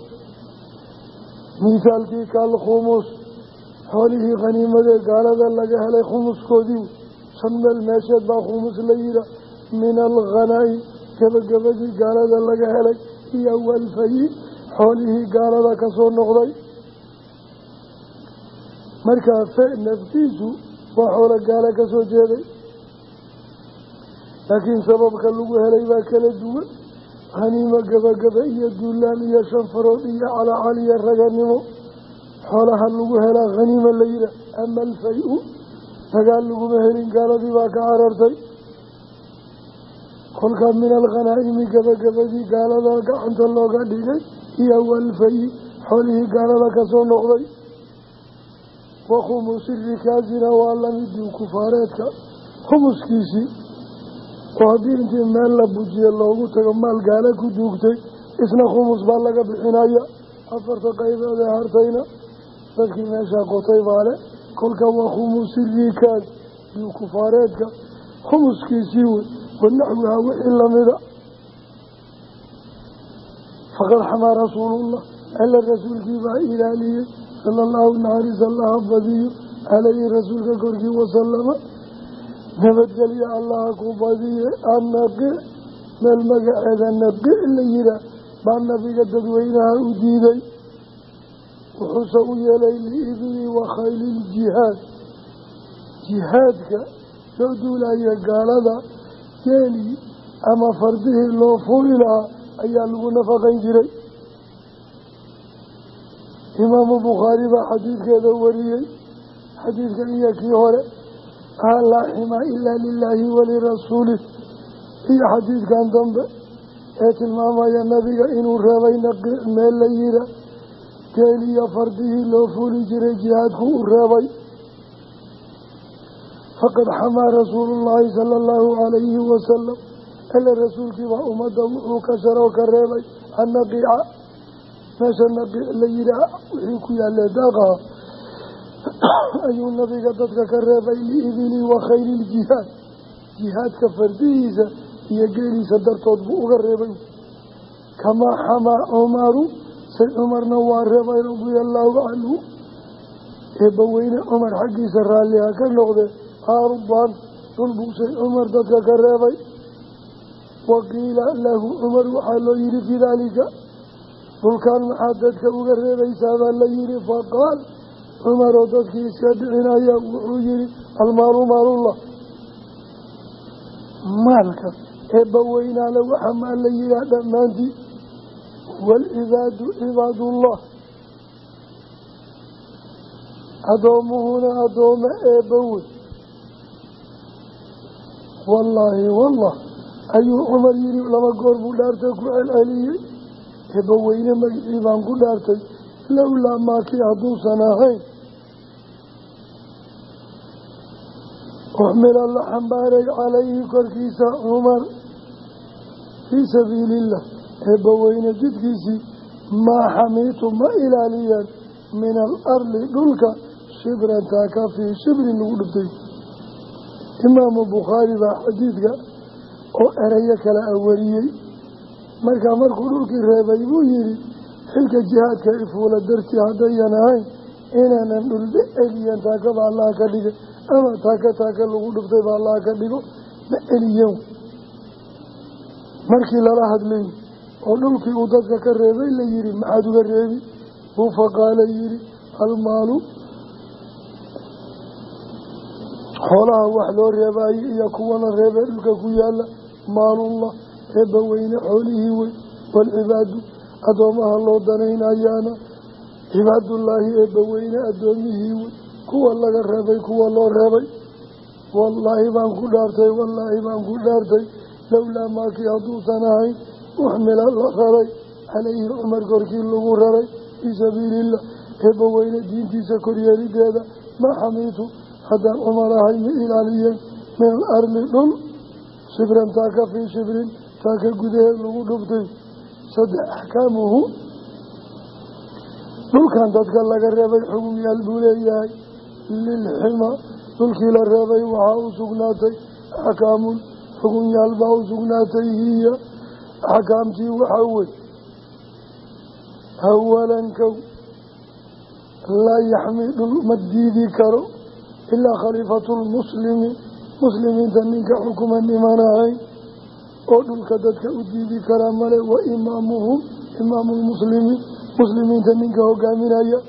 Misaalkii kalkhumus xoolihii khaniimadee gaalada laga helay khumuskoodii shan meel meesheed baa khumus la yihaa min alkhanaa'i gebagabadii gaalada laga helay iyo walfayi xoolihii gaalada ka soo noqday. Markaa fe waa xoolo gaala ka soo jeeday. Laakiin sababka lagu helay baa kala duwan. Haniimo gabagaba iyo duulaan iyo shanfarood iyo calacal iyo raganimo. Xoolaha lagu helaa haniimo la yihaah ama alfay-u dagaal laguma helin gaaladii baa ka carartay. Kolkaa min alkhanaa'imi gabagabadii gaalada gacanta looga dhigay iyo walfayi xoolihii gaalada ka soo noqday wa khumusi rikaasina waa lamidii kufaareedka. Khumuskiisii oo haddii intii meel la bujiye loogu tago maal gaala ku duugtay isna khumus baa laga bixinaya. Afarta qaybood ee hartayna dadkii meeshaa qotay baale kolka waa khumusi rikaas dii kufaareedka. Khumuskiisii wey wanaxwihaa lamida faqad xamaa rasuulullah alla rasuulkii baa sala allahu naxariis allaha badiyo calayhi rasuulka korkii wasalama nabadgelyo allaha ku badiye annaqic meel magaceeda naqic la yihaah baa nabiga dadweynaha u diiday. Wuxuuse u yeelay liibili wa khayliiljihaad jihaadka loo duulaya gaalada geelii ama fardihii loo fuuli lahaa ayaa lagu nafaqayn jiray imaamu bukhaari baa xadiidkeeda wariyey. Xadiidkan iyo kii hore aa laa ximaa ilaa lilaahi walirasuulih iyo xadiidkan dambe ee tilmaamaya nabiga inuu reebay naqiic meel la yira geel iyo fardihii loo fuuli jiray jihaadku u reebay. Faqad xamaa rasuulullaahi sala allahu calayhi wasalam alle rasuulkiibaa ummadda wuxuu ka sharoo ka reebay annaqiica meesha la yihaa wixii ku yaalee daaqaha ayuu nabiga dadka ka reebay liibili wa khayri iljihaad jihaadka fardihiisa iyo geeliisa dartood buu uga reebay. Kamaa xamaa cumaru say cumarna waa reebay radia allaahu canhu eebbaweyne cumar xaggiisa raalliha ka noqdee ardan dhul buusay cumar dadka ka reebay. Waqiila lahu cumar waxaa loo yihi fii daalika dhulkan maxaad dadka uga reebaysaa baa la yihi faqaal cumaroo dadkii iska dhicinaya wuxuu yihi almaalu maalullah. Maalka eebba weynaale waxa maal la yihaa dhammaantii waalcibaadu cibaadullah addoomuhuna addoome eebba wey. Wallaahi wallah ayuu cumar yihi laba goor buu dhaartay ku celceliyey eebba weyne baan ku dhaartay. Lowlaa maakii hadduusan ahayn. Uxmila la xambaaray calayhi korkiisa cumar fii sabiiliillah eebba weyne jidkiisii maa xamiitu ma ilaaliyeen min alardi dhulka shibran taaka fii shibrin lagu dhuftay imaamu bukhaari baa xadiidka oo erayo a wariyey markaa markuu dhulkii reebay buu yihi xilka jihaadka ifuula dartii haddayan ahayn inaanan dhulba eliyan taakaba allaha ka dhigay. Ama taaka taaka lagu dhuftay ba allaha ka dhigo. Ma eliyen markii lala hadlay oo dhulkii uu dadka ka reebay la yihi maxaad uga reebi. Buu faqaala yihi almaalu xoolaha wax loo reebaaye iyo kuwana reebee dhulka ku yaalla maalullah eebba weyne xoolihii wey waalcibaadu addoomaha loo danaynayaana cibaadullaahi eebba weyne addoomihii wey kuwa laga reebay kuwa loo reebay wallaahi baan ku dhaartay wallaahi baan ku dhaartay lowlaa maakii hadduusan ahayn uxmila la raray calayhi cumar korkii lagu raray fii sabiiliillah eebba weyne diintiisa koryeelideeda ma xamiitu haddaan cumar ahay ma ilaaliyeen min alardi dhul shibran taaka fii shibrin taaka gudaheed lagu dhuftay saddex axkaamuhu dhulkan dadka laga reebay xugunyaal buu leeyahay. Lilxima dhulkii la reebay waxaa u sugnaatay axkaamul xugunyaal baa u sugnaatay hiya. Axkaamtii waxaa wey awalan kow laa yaxmi dhul ma diidi karo ilaa khaliifatu lmuslimi muslimiinta ninka xukuma niman ahayn oo dhulka dadka u diidi karaa male wa imaamuhum imaamu muslimiinta ninka hogaaminaya.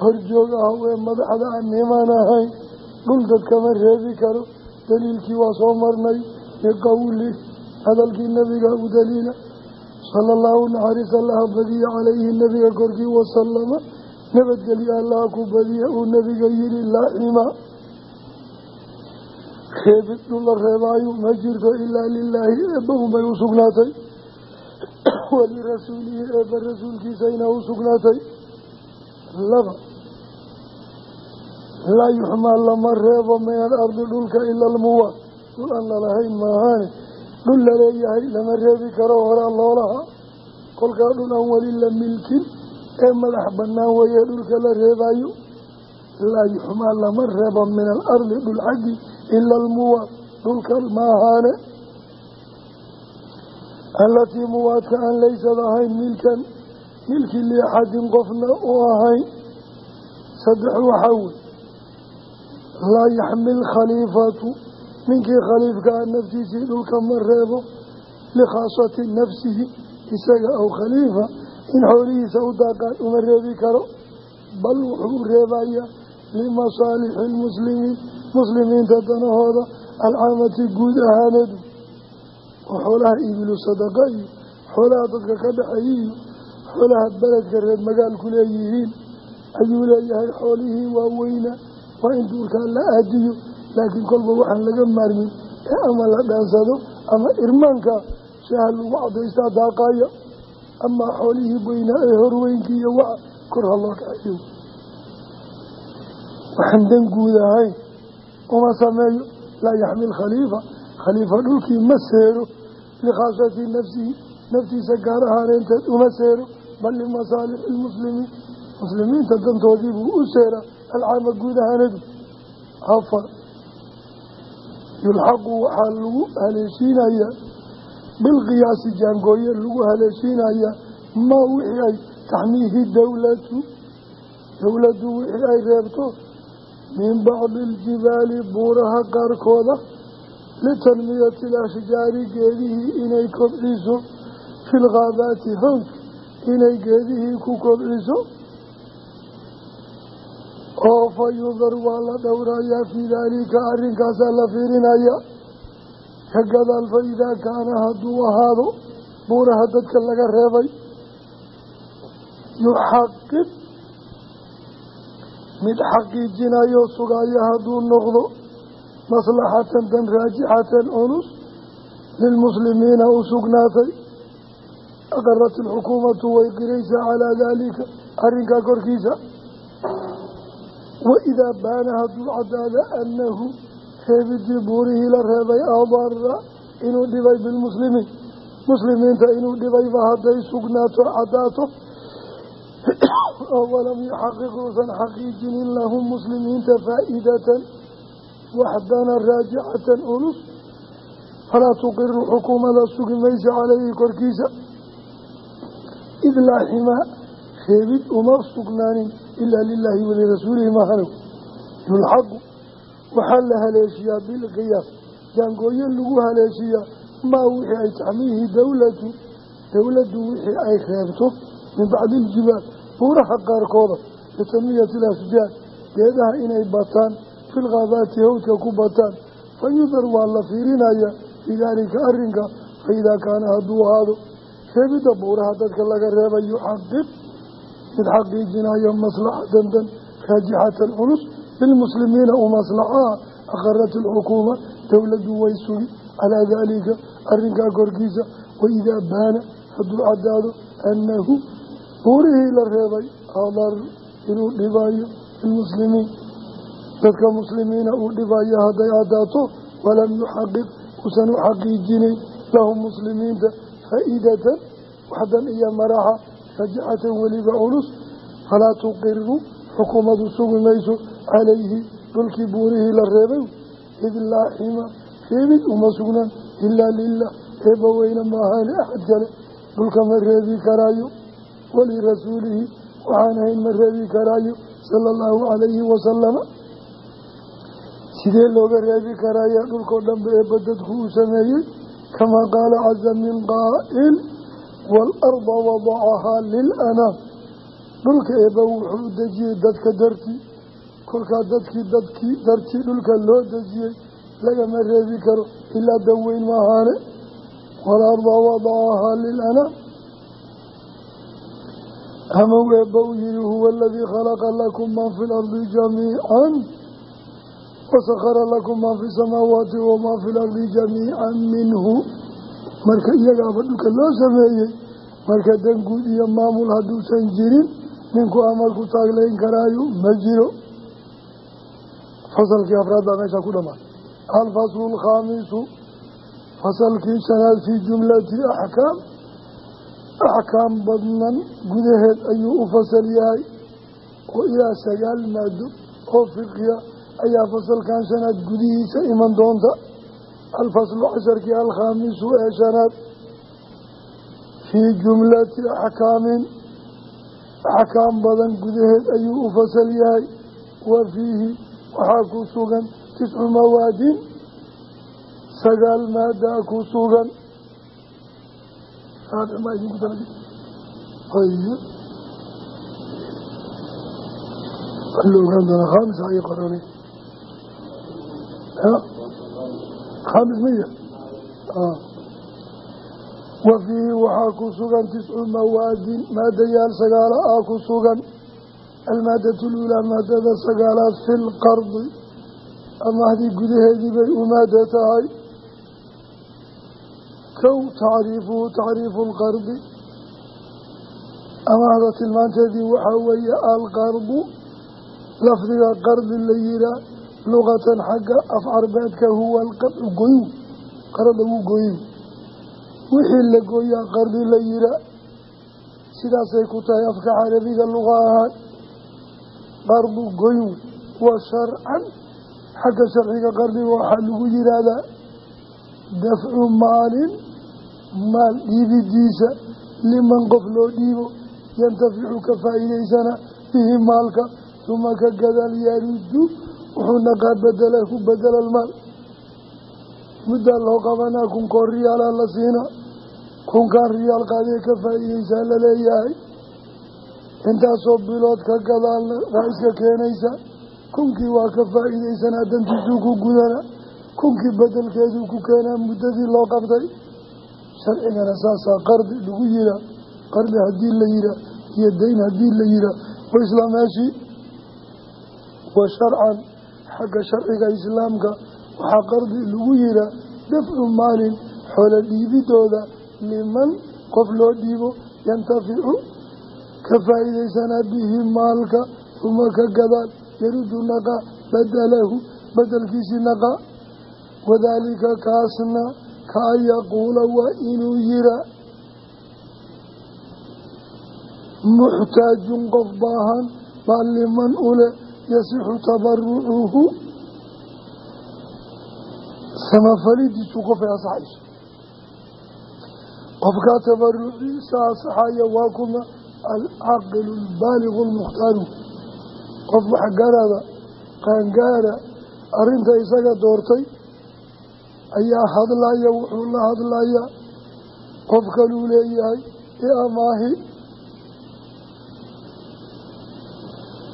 Horjoog ah ee madaxda aan niman ahayn dhul dadkama reebi karo. Daliilkii waa soo marnay biqowli hadalkii nabiga u daliila. Sala allahu naxariis allaha badiya calayhi nabiga korkii wasalama nabadgelyo allaha ku badiya uu nabiga yihi laa ximaa reebid dhul la reebaayo ma jirto ilaa lilaahi eebba unbay u sugnaatay walirasuulihi eebba rasuulkiisayna u sugnaatay laba laa yuxmaa lama reebo min alardi dhulka ila almuwa dhul aan lalahayn maahaane dhul la leeyahay lama reebi karo horaa loolaha kolkaa dhul aan weli la milkin. Ee madax bannaan weeye dhulka la reebayo laa yuxmaa lama reebo min alardi dhul xaggii ila almuwa dhulka maahaane allatii muwaadka aan laysad ahayn milkan milki liaxadin qofna u ahayn saddex waxaa wey laa yaxmil khaliifatu ninkii khaliifkaa naftiisii dhulka ma reebo likhaasati nafsihi isaga ow khaliifa in xoolihiisa u daaqaan uma reebi karo bal wuxuu reebayaa limasaalixi lmuslimiin muslimiinta danahooda alcaamati guud ahaaneedu oo xoolaha ibilu sadaqa iyo xoolaha dadka ka dhexeeya iyo xoolaha beledka reer magaalku leeyihiin ayuu leeyahay xoolihii waaweyna waa in duurkaa la aadiyo laakiin kolba waxaan laga maarmin ee ama la dhaansado ama irmaanka shaaha lagu cadaystaa daaqaaya amaa xoolihii weynaa ee horweynkii iyo waxaan dan guud ahayn uma sameeyo laa yaxmil khaliifa. Khaliifa dhulkii ma seero. Likhaasati nafsihi naftiisa gaar ahaaneenteed uma seero. Bal limasaalixi lmuslimiin muslimiinta dantoodii buu u seeraa. Alcaama guud ahaanadu. Afar yulxaqu waxaa lagu haleeshiinayaa. Bilqiyaasi jaangooye lagu haleeshiinayaa. Maa wixii ay taxmiihi dowlatu dowladdu min bacdi aljibaali buuraha qaarkooda litanmiyati alashjaari geedihii inay kobciso fi lkhaabaati hawdka inay geedihii ku kobciso oo fa yudar waa la dhowrayaa fii daalika arrinkaasaa la fiirinaya ka gadaal fa idaa kaana hadduu ahaado buuraha dadka laga reebay mid xaqiijinayo sugaya hadduu noqdo maslaxatan dan raajixatan culus lilmuslimiina u sugnaatay. Aqarat ilxukuumatu way qiraysaa calaa daalika arrinkaa korkiisa. Waidaa baana hadduu caddaada annahu reebidii buurihii la reebay adara inuu dhibay bilmuslimiin muslimiinta inuu dhibayba hadday sugnaato caddaato oo walam yuxaqiq uusan xaqiijinin lahum muslimiinta faa'iidatan waxdana raajicatan culus falaa tuqiru xukuumada sugi maysa caleyhi korkiisa id laa ximaa reebid uma sugnaanin ilaa lilaahi walirasuulihi mahanow yulxaqu waxaa la haleeshiyaa bilqiyaas jaangooye lagu haleeshiyaa maa wixii ay taxmiihi dowlatu dowladdu wixii ay reebto min bacdi iljibaal buuraha qaarkooda litanmiyati ilasjaar geedaha inay bataan filkaabaati hawdka ku bataan fa yudar waa la fiirinayaa fii daalika arrinka fa idaa kaana hadduu ahaado reebidda buuraha dadka laga reebay yuxaqiq mid xaqiijinayo maslaxatan dan raajixatan culus bilmuslimiina u maslaxaha aqarat ilxukuuma dowladdu way sugi calaa daalika arrinkaa korkiisa waidaa baana hadduu caddaado annahu buurihii la reebay adar inuu dhibaayo bilmuslimiin dadka muslimiina uu dhibayo hadday caddaato walam yuxaqiq uusan u xaqiijinayn lahum muslimiinta faa'iidatan waxdan iyo maraxa rajxatan weliba culus falaa tuqiru xukuumadu sugi mayso calayhi dhulkii buurihii la reebay id laa xima reebid uma sugnaan ilaa lilah eebba weyne maahaane axad kale dhulkama reebi karaayo walirasuulihi waxaan ahayn ma reebi karaayo sala allahu calayhi wasalama sidee looga reebi karaya dhulkao dhanba eebba dadku uu sameeyey kamaa qaala caza min qaa'il waalarda wadacahaa lilanaam dhulka eebba wuxuu dejiyey dadka dartii kolkaa dadkii dadkii dartii dhulka loo dejiyey lagama reebi karo ilaa daweyn maahaane waalarda wadacahaa lilanaam hamow eebba uu yihi huwa aladii khalaqa lakum maa fi lardi jamiican wasakara lakum maa fi samaawaati wamaa fi lardi jamiican minhu marka iyagaaba dhulka loo sameeyey marka danguud iyo maamul hadduusan jirin ninku amar ku taaglayn karaayo ma jiro fasalkii afraad baa meesha ku dhamaatay alfaslu alkhaamisu fasalkii shanaad fii jumlati axkaam axkaam badnan gudaheed ayuu u fasal yahay. Oo ilaa sagaal maado oo fiqya ayaa fasalkan shanaad gudihiisa iman doonta. Alfaslu casharkii alkhaamisu ee shanaad fii jumlati axkaamin axkaam badan gudaheed ayuu u fasal yahay. Wa fiihi waxaa ku sugan tiscu mawaadin. Sagaal maadaa ku sugan ogaan doona khaamis ay qorane khaamis maya wa fiihi waxaa ku sugan tiscu mawaadin maadayaal sagaala ah ku sugan. Almaadatu luulaa maadada sagaalaad fi lqardi amahdii gudaheedii bay u maada tahay kow tacriifuhu tacriifu lqardi amahda tilmaanteedii waxaa weeye alqardu lafdiga qardi la yihaa luqatan xagga af carbeedka huwa alqadcu goyn qarada wuu goyin wixii la gooyaa qardi la yihaa sidaasay ku tahay afka carabiga luqa ahaan qardu goyn wa sharcan xagga sharciga qardiga lagu yidhaahdaa dafcu maalin maal dhiibidiisa liman qof loo dhiibo yantaficu ka faa'iidaysana bihi maalka uma ka gadaal yarudu wuxuu naqaa bedelahu bedela almaal muddaa loo qabanaa kunkoo riyaalaa la siinaa kunkaan riyaal qaadee ka faa'iidaysaa la leeyahay intaasoo bilood ka gadaalna waa iska keenaysa kunkii waa ka faa'iidaysanaa dantiisuu ku gudana kunkii bedelkeeduu ku keenaa muddadii loo qabtay sharcigana saasaa qardi lagu yihaa qardi haddii la yihaa iyo dayn haddii la yihaa wa isla meeshii wa sharcan xagga sharciga islaamka waxaa qardi lagu yihaa dafcu maalin xoolo dhiibidooda liman qof loo dhiibo yantaficu ka faa'iidaysanaa bihi maalka uma ka gadaal yaridu naqa badalahu bedelkiisii naqa wadaalika kaasna ka an yaquula waa inuu yiraa muxtaajun qof baahan baa liman ule yasixu tabarucuhu samafalidiisu qofay asaxayso qofkaa tabaruciisa asaxaya waa kuma alcaqilu albaaligu almukhtaaru qof waxgarada qaangaara arrinta isaga doortay ayaa hadlaya wuxuu la hadlayaa. Qof kaluu leeyahay i amaahi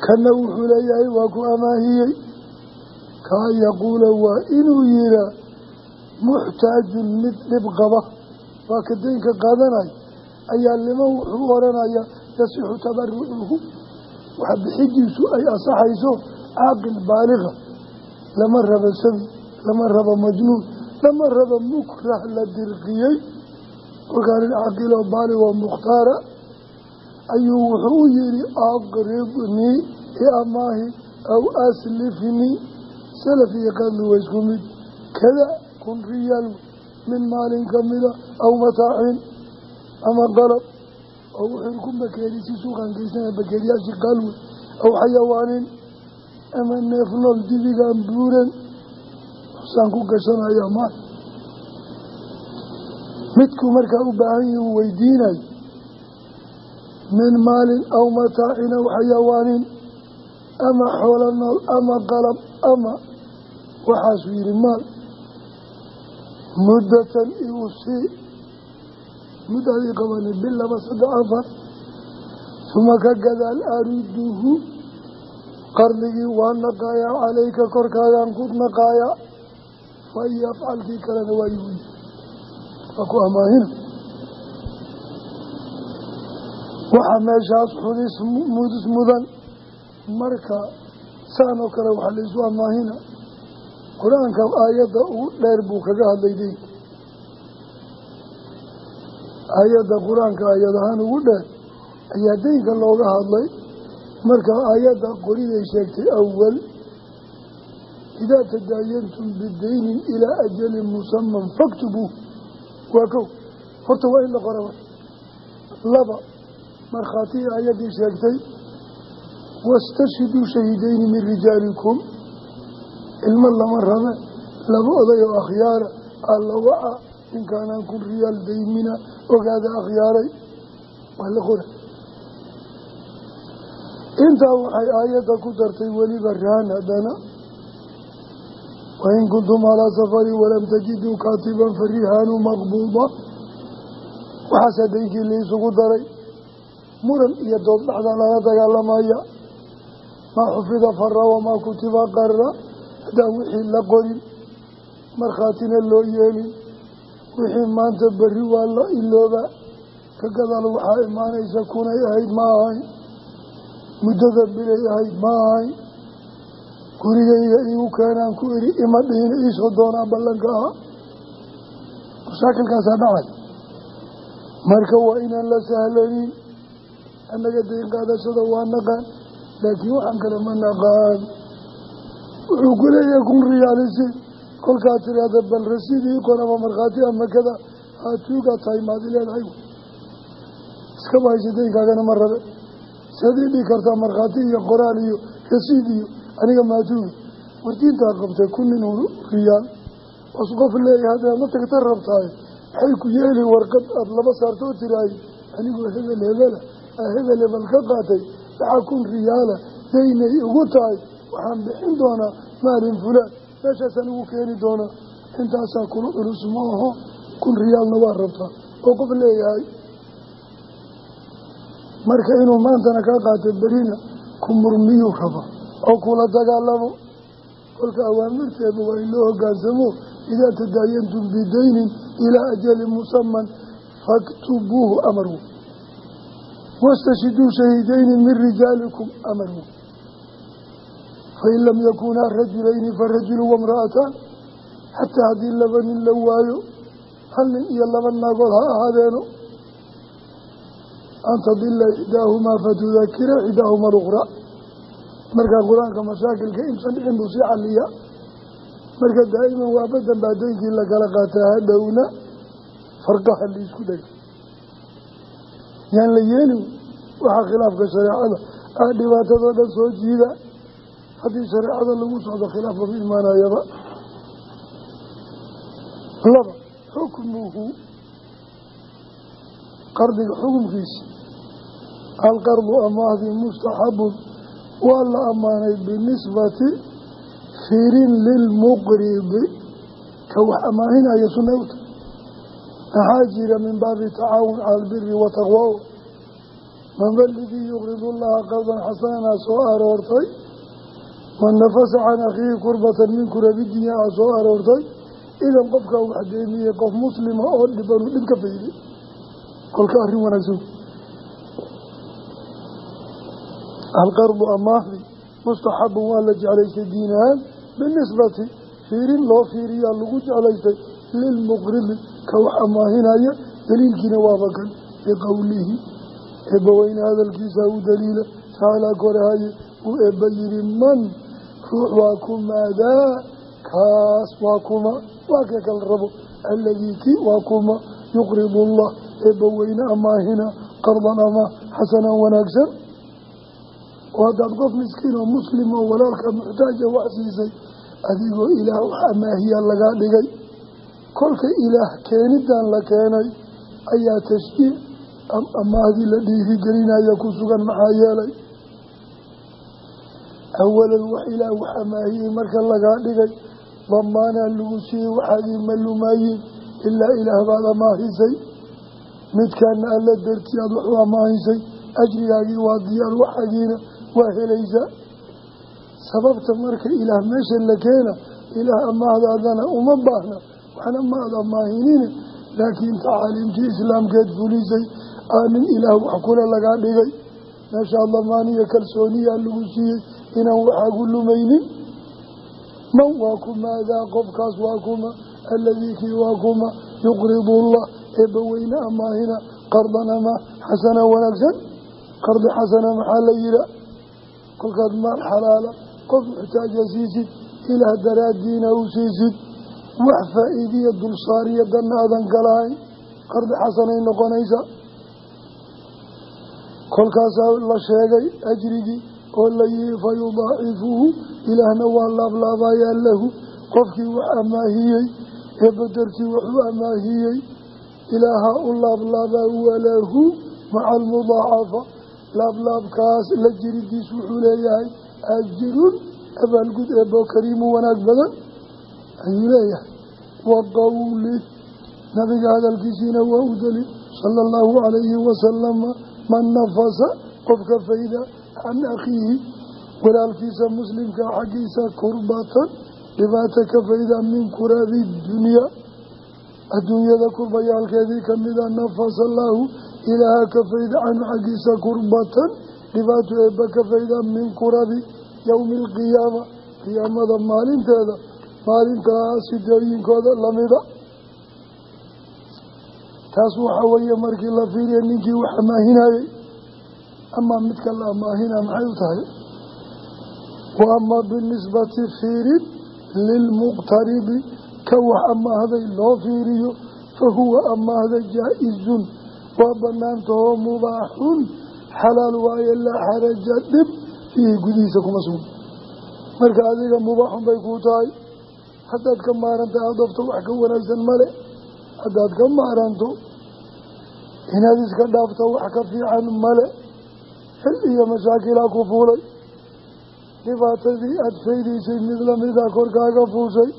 kana wuxuu leeyahay waa ku amaahiyey. Kaa yaquula waa inuu yihaa muxtaajun mid dhib qaba. Waa ka deynka qaadanaya ayaa liman wuxuu oranayaa yasixu tabarucuhu wax bixidiisu ay asaxayso caaqil baaliqa lama raba sabi lama raba majnuun lama raba mukrah la dirqiyey. Kolkaan nin caqiloo baaligoo mukhtaara ayuu wuxuu u yihi aqridnii i amaahi aw aslifnii salaf iyo qadli waa isku mid. Kada kun riyaal min maalin kamida aw mataacin ama qalab oo wuxuu ku bakeerisi suuqan geysana bakeeriyaashii qaalwe aw xayawaanin dibigaan buuran saan ku gashanaya maal midkuu markaa u baahan yahi uu weydiinayo min maalin aw mataacin aw xayawaanin ama xoolo nool ama qalab ama waxaasuu yidhi maal. Muddatan igu sii. Muddadii qabani bil laba saddex afar. Uma ka gadaal ariduhu qardigii waa naqaayaa calayka korkaagaan ku naqaayaa fa yafcalkii kalena waa igu waa ku amaahina waxaa meeshaas xudis mudis mudan. Marka saan oo kale waxaa laysu amaahina qur'aanka aayadda ugu dheer buu kaga hadlay deynka aayadda qur'aanka aayad ahaan ugu dheer ayaa deynka looga hadlay. Marka aayadda qoriday sheegtay awal idaa tadaayantum bidaynin ilaa ajalin musaman faktubuuh waa kow horta waa in la qoraba laba markhaatii aayaddii sheegtay wastashhiduu shahiidayni min rijaalikum ilmo lama rabe laba oday oo akhyaara alla waca ninkaanaan kun riyaal daymina ogaada akhyaaray waa la qora intaa waxay aayadda ku dartay weliba raan haddana wain kuntum calaa safarin walam tajiduu kaatiban farihaanu maqbuuda waxaasaa daynkii liisugu daray muran iyo dood dhexda lala dagaalamaya maa xufida fara wamaa kutiba qarra haddaan wixii la qorin markhaatina loo yeelin wixii maanta berri waa la ilooba ka gadaal waxaa imaanaysa kunay ahayd ma ahayn muddada bilay ahayd ma ahayn gurigayga iigu keenaan ku idhi ima dhihin iisoo doonaa ballanka ah. Mashaakilkaasaa dhacay marka waa inaan la sahlanin annaga dayn qaadashada waa naqaan laakiin waxaan kale ma naqaan. Wuxuu ku leeyahay kun riyaalisi kolkaa tiraahda bal rasiidii qon ama markhaati ama kada haatuugaa tahay maadi leedahay iskaba haysa daynkaagana ma rabe. Sadii dhigi kartaa markhaati iyo qoraal iyo rasiid iyo aniga maatuuga wardiintaa qabtay kun nin riyaal waas qof leeyahay haddaad ma tagta rabtaay maxay ku yeeli warqad aada laba saarto oo tiraahay anigoo hebel hebela hebel hebel ka qaatay waxaa kun riyaala daynay ugu tahay waxaan bixin doonaa maalin fulaan. Meeshaasaan ugu keeni doonaa intaasaa kula culus ma aho kun riyaalna waa rabtaa. Oo qof leeyahay marka inuu maantana kaa qaato berina ku murmiyuu raba oo kula dagaalamo. Kolka awaamirteeda waa in loo hogaansamo idaa tadaayantum bidaynin ilaa ajalin musaman faktubuuhu amarwu wastashiduu shahiidayni min rijaalikum amarwu fain lam yakunaa rajulayni farajulu wamra'ataan xataa haddii laba nin la waayo hal nin iyo laba naagood ha ahaadeeno. An tadila ixdaahumaa fatudakira ixdaahuma alukhraa markaa qur'aanka mashaakilka insan dhicin buu sii xaliya marka daa'iman waa badan baa daynkii lakala qaataa hadhowna farqaha liisku dhega yaan la yeelin waxaa khilaafka shareecada. Ah dhibaatadoo dhan soo jiida. Haddii shareecada lagu socdo khilaafba ma imaanayaba laba xukmuhu. Qardiga xukumkiisi alqardu amaahdii mustaxabun waa la ammaanay binisbati fiirin lilmuqridi ka wax amaahinaya sunay u tahay. Maxaa jira min baabi tacaawun cala albiri wataqwa man daligii yuqridu llaha qardan xasanana soo aroortay. Man nafasa can akhiihi kurbatan min kurabi dunya a soo aroortay. Idan qofkaa wax deemiyey qof muslima oo dhibanu dhib ka alqardu amaahdi mustaxabun waa la jeclaystay diin ahaan binisbati fiirin loo fiiriyaa lagu jeclaystay lilmuqridi ka wax amaahinaya daliilkiina waafakan biqowlihi eebbaweyne hadalkiisa u daliila tacaalaa korahaye uu eebba yihi man ruux waa kumaadaa kaas waa kuma waa kee kala rabo alladii ki oo haddaad qof miskiin oo muslim oo walaalka muxtaaja wax siisay adigoo ilaah wax amaahiyaa lagaa dhigay. Kolka ilaah keenidan la keenay ayaa tashjiic amaahdii la dhiirigelinaya ku sugan maxaa yeelay? Awalan wax ilaah wax amaahiyey marka lagaa dhigay damaanaa lagu siiyey waxaagii ma lumaayin ilaa ilaah baad amaahisay midkaana alla dartii aad wax u amaahisay ajrigaagii waa diyaar waxaagiina waa helaysaa. Sababta marka ilaah meesha la keena ilaah amaahdaadana uma baahna waxna maad amaahinine laakiin tacaaliimtii islaamkeed fulisay aa nin ilaah wax kule lagaa dhigay. Meeshaa damaaniyo kalsooniyaa lagu siiyey inaan waxaagu lumaynin. Man waa kumaadaa qofkaas waa kuma alladii kii waa kuma yuqridu allah eebbaweyne amaahina qardan ama xasana wanaagsan? Qardi xasana maxaa la yihaa kolkaad maal xalaala qof muxtaaja siisid ilaah daraadiina u siisid wax faa-iidiya dulsaariya danna aadan kalahayn qardi xasanay noqonaysaa kolkaasaa la sheegay ajrigii oo la yihi fa yudaacifuhu ilaahna waa laablaabayaa lahu. Qofkii wax amaahiyey ee badartii wuxuu amaahiyey ilaaha u laablaabaa walahu maca almudaacafa laablaabkaas la jiridiis wuxuu leeyahay ajirun abaalgud eebo kariimu wanaag badan? Ayuu leeyahay wa qowli nabiga hadalkiisiina waa u daliil sala allahu calayhi wasalama man nafasa qofka fayda can akhiihi. Walaalkiisa muslimka xaggiisa kurbatan dhibaata ka fayda min kuraabi dunyaa adduunyada kurbayaalkeedii kamida nafasa llaahu ilaaha ka fayda canhu xaggiisa kurbatan dhibaato eebba ka fayda min kurabi yowmi alqiyaama qiyaamada maalinteeda maalintaas sidooyinkooda lamida taas waxaa weeye markii la fiiriya ninkii wax amaahinayey amaa midka la amaahina maxay u tahay wa amaa binisbati fiirin lilmuqtaribi ka wax amaahday loo fiiriyo fa huwa amaahda waa banaantahoo mubaaxun xalaal waaye laa xaraja dhib fiihi gudihiisa kuma sugna marka adiga mubaaxun bay kuu tahay haddaad ka maaranta adofto wax ka wanaagsan male haddaad ka maaranto inaad iska dhaafto wax ka fiican male xil iyo mashaakilaa ku fuulay. Dhibaatadii aada faydaysay mid lamida korkaaga fuushay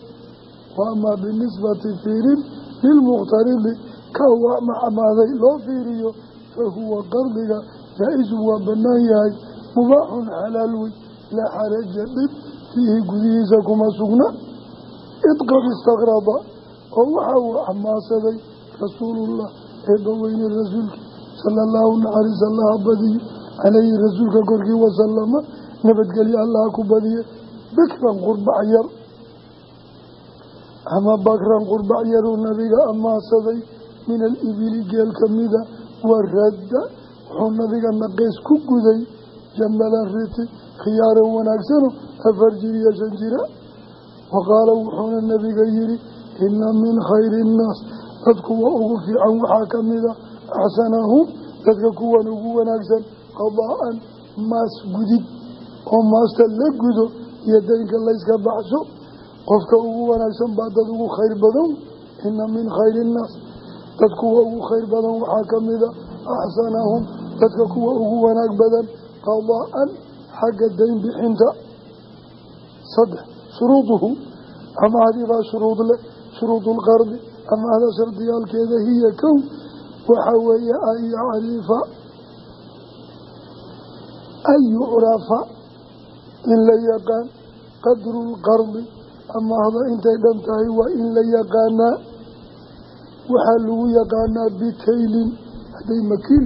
wa amaa binisbati fiirin lilmukhtaribi ka wax macamaaday loo fiiriyo fa huwa qardiga jaa-isun waa bannaan yahay mubaaxun xalaal wey laa xaraja dhib fiihi gudihiisa kuma sugna. Id qad istakrada oo waxa uu amaasaday rasuulullah eebbaweyne rasuulkii sala allahu naxariis allaha badiyo caleyhi rasuulka korkii wasalama nabadgelyo allaha ku badiye bikran qurbac yar. Ama bakran qurbac yaruu nabiga amaasaday min alibili geel kamida waa radda wuxuu nabiga naqeys ku guday jamalan riti khiyaaran wanaagsano afar jir wa qaala wuxuuna nabiga yihi ina min khayri innaas dadku waa ugu fiican waxaa ka mida axsanahum dadka kuwan ugu wanaagsan qadaa'an maas gudid oo maasta la gudo iyo daynka layska baxsho qofka ugu wanaagsan baa dad ugu khayr badan ina min khayri innaas dad kuwa ugu khayr badan waxaa ka mida axsanahum dadka kuwa ugu wanaag badan qadaa'an xagga dayn bixinta saddex shuruuduhu amahdii baa shuruud leh shuruudulqardi amahda shardiyaalkeeda hiya kow waxaa weeye an yacrifa an yucrafa in la yaqaan qadrulqardi amahda intay dhan tahay waa in la yaqaanaa waxaa lagu yaqaanaa bikaylin hadday makiil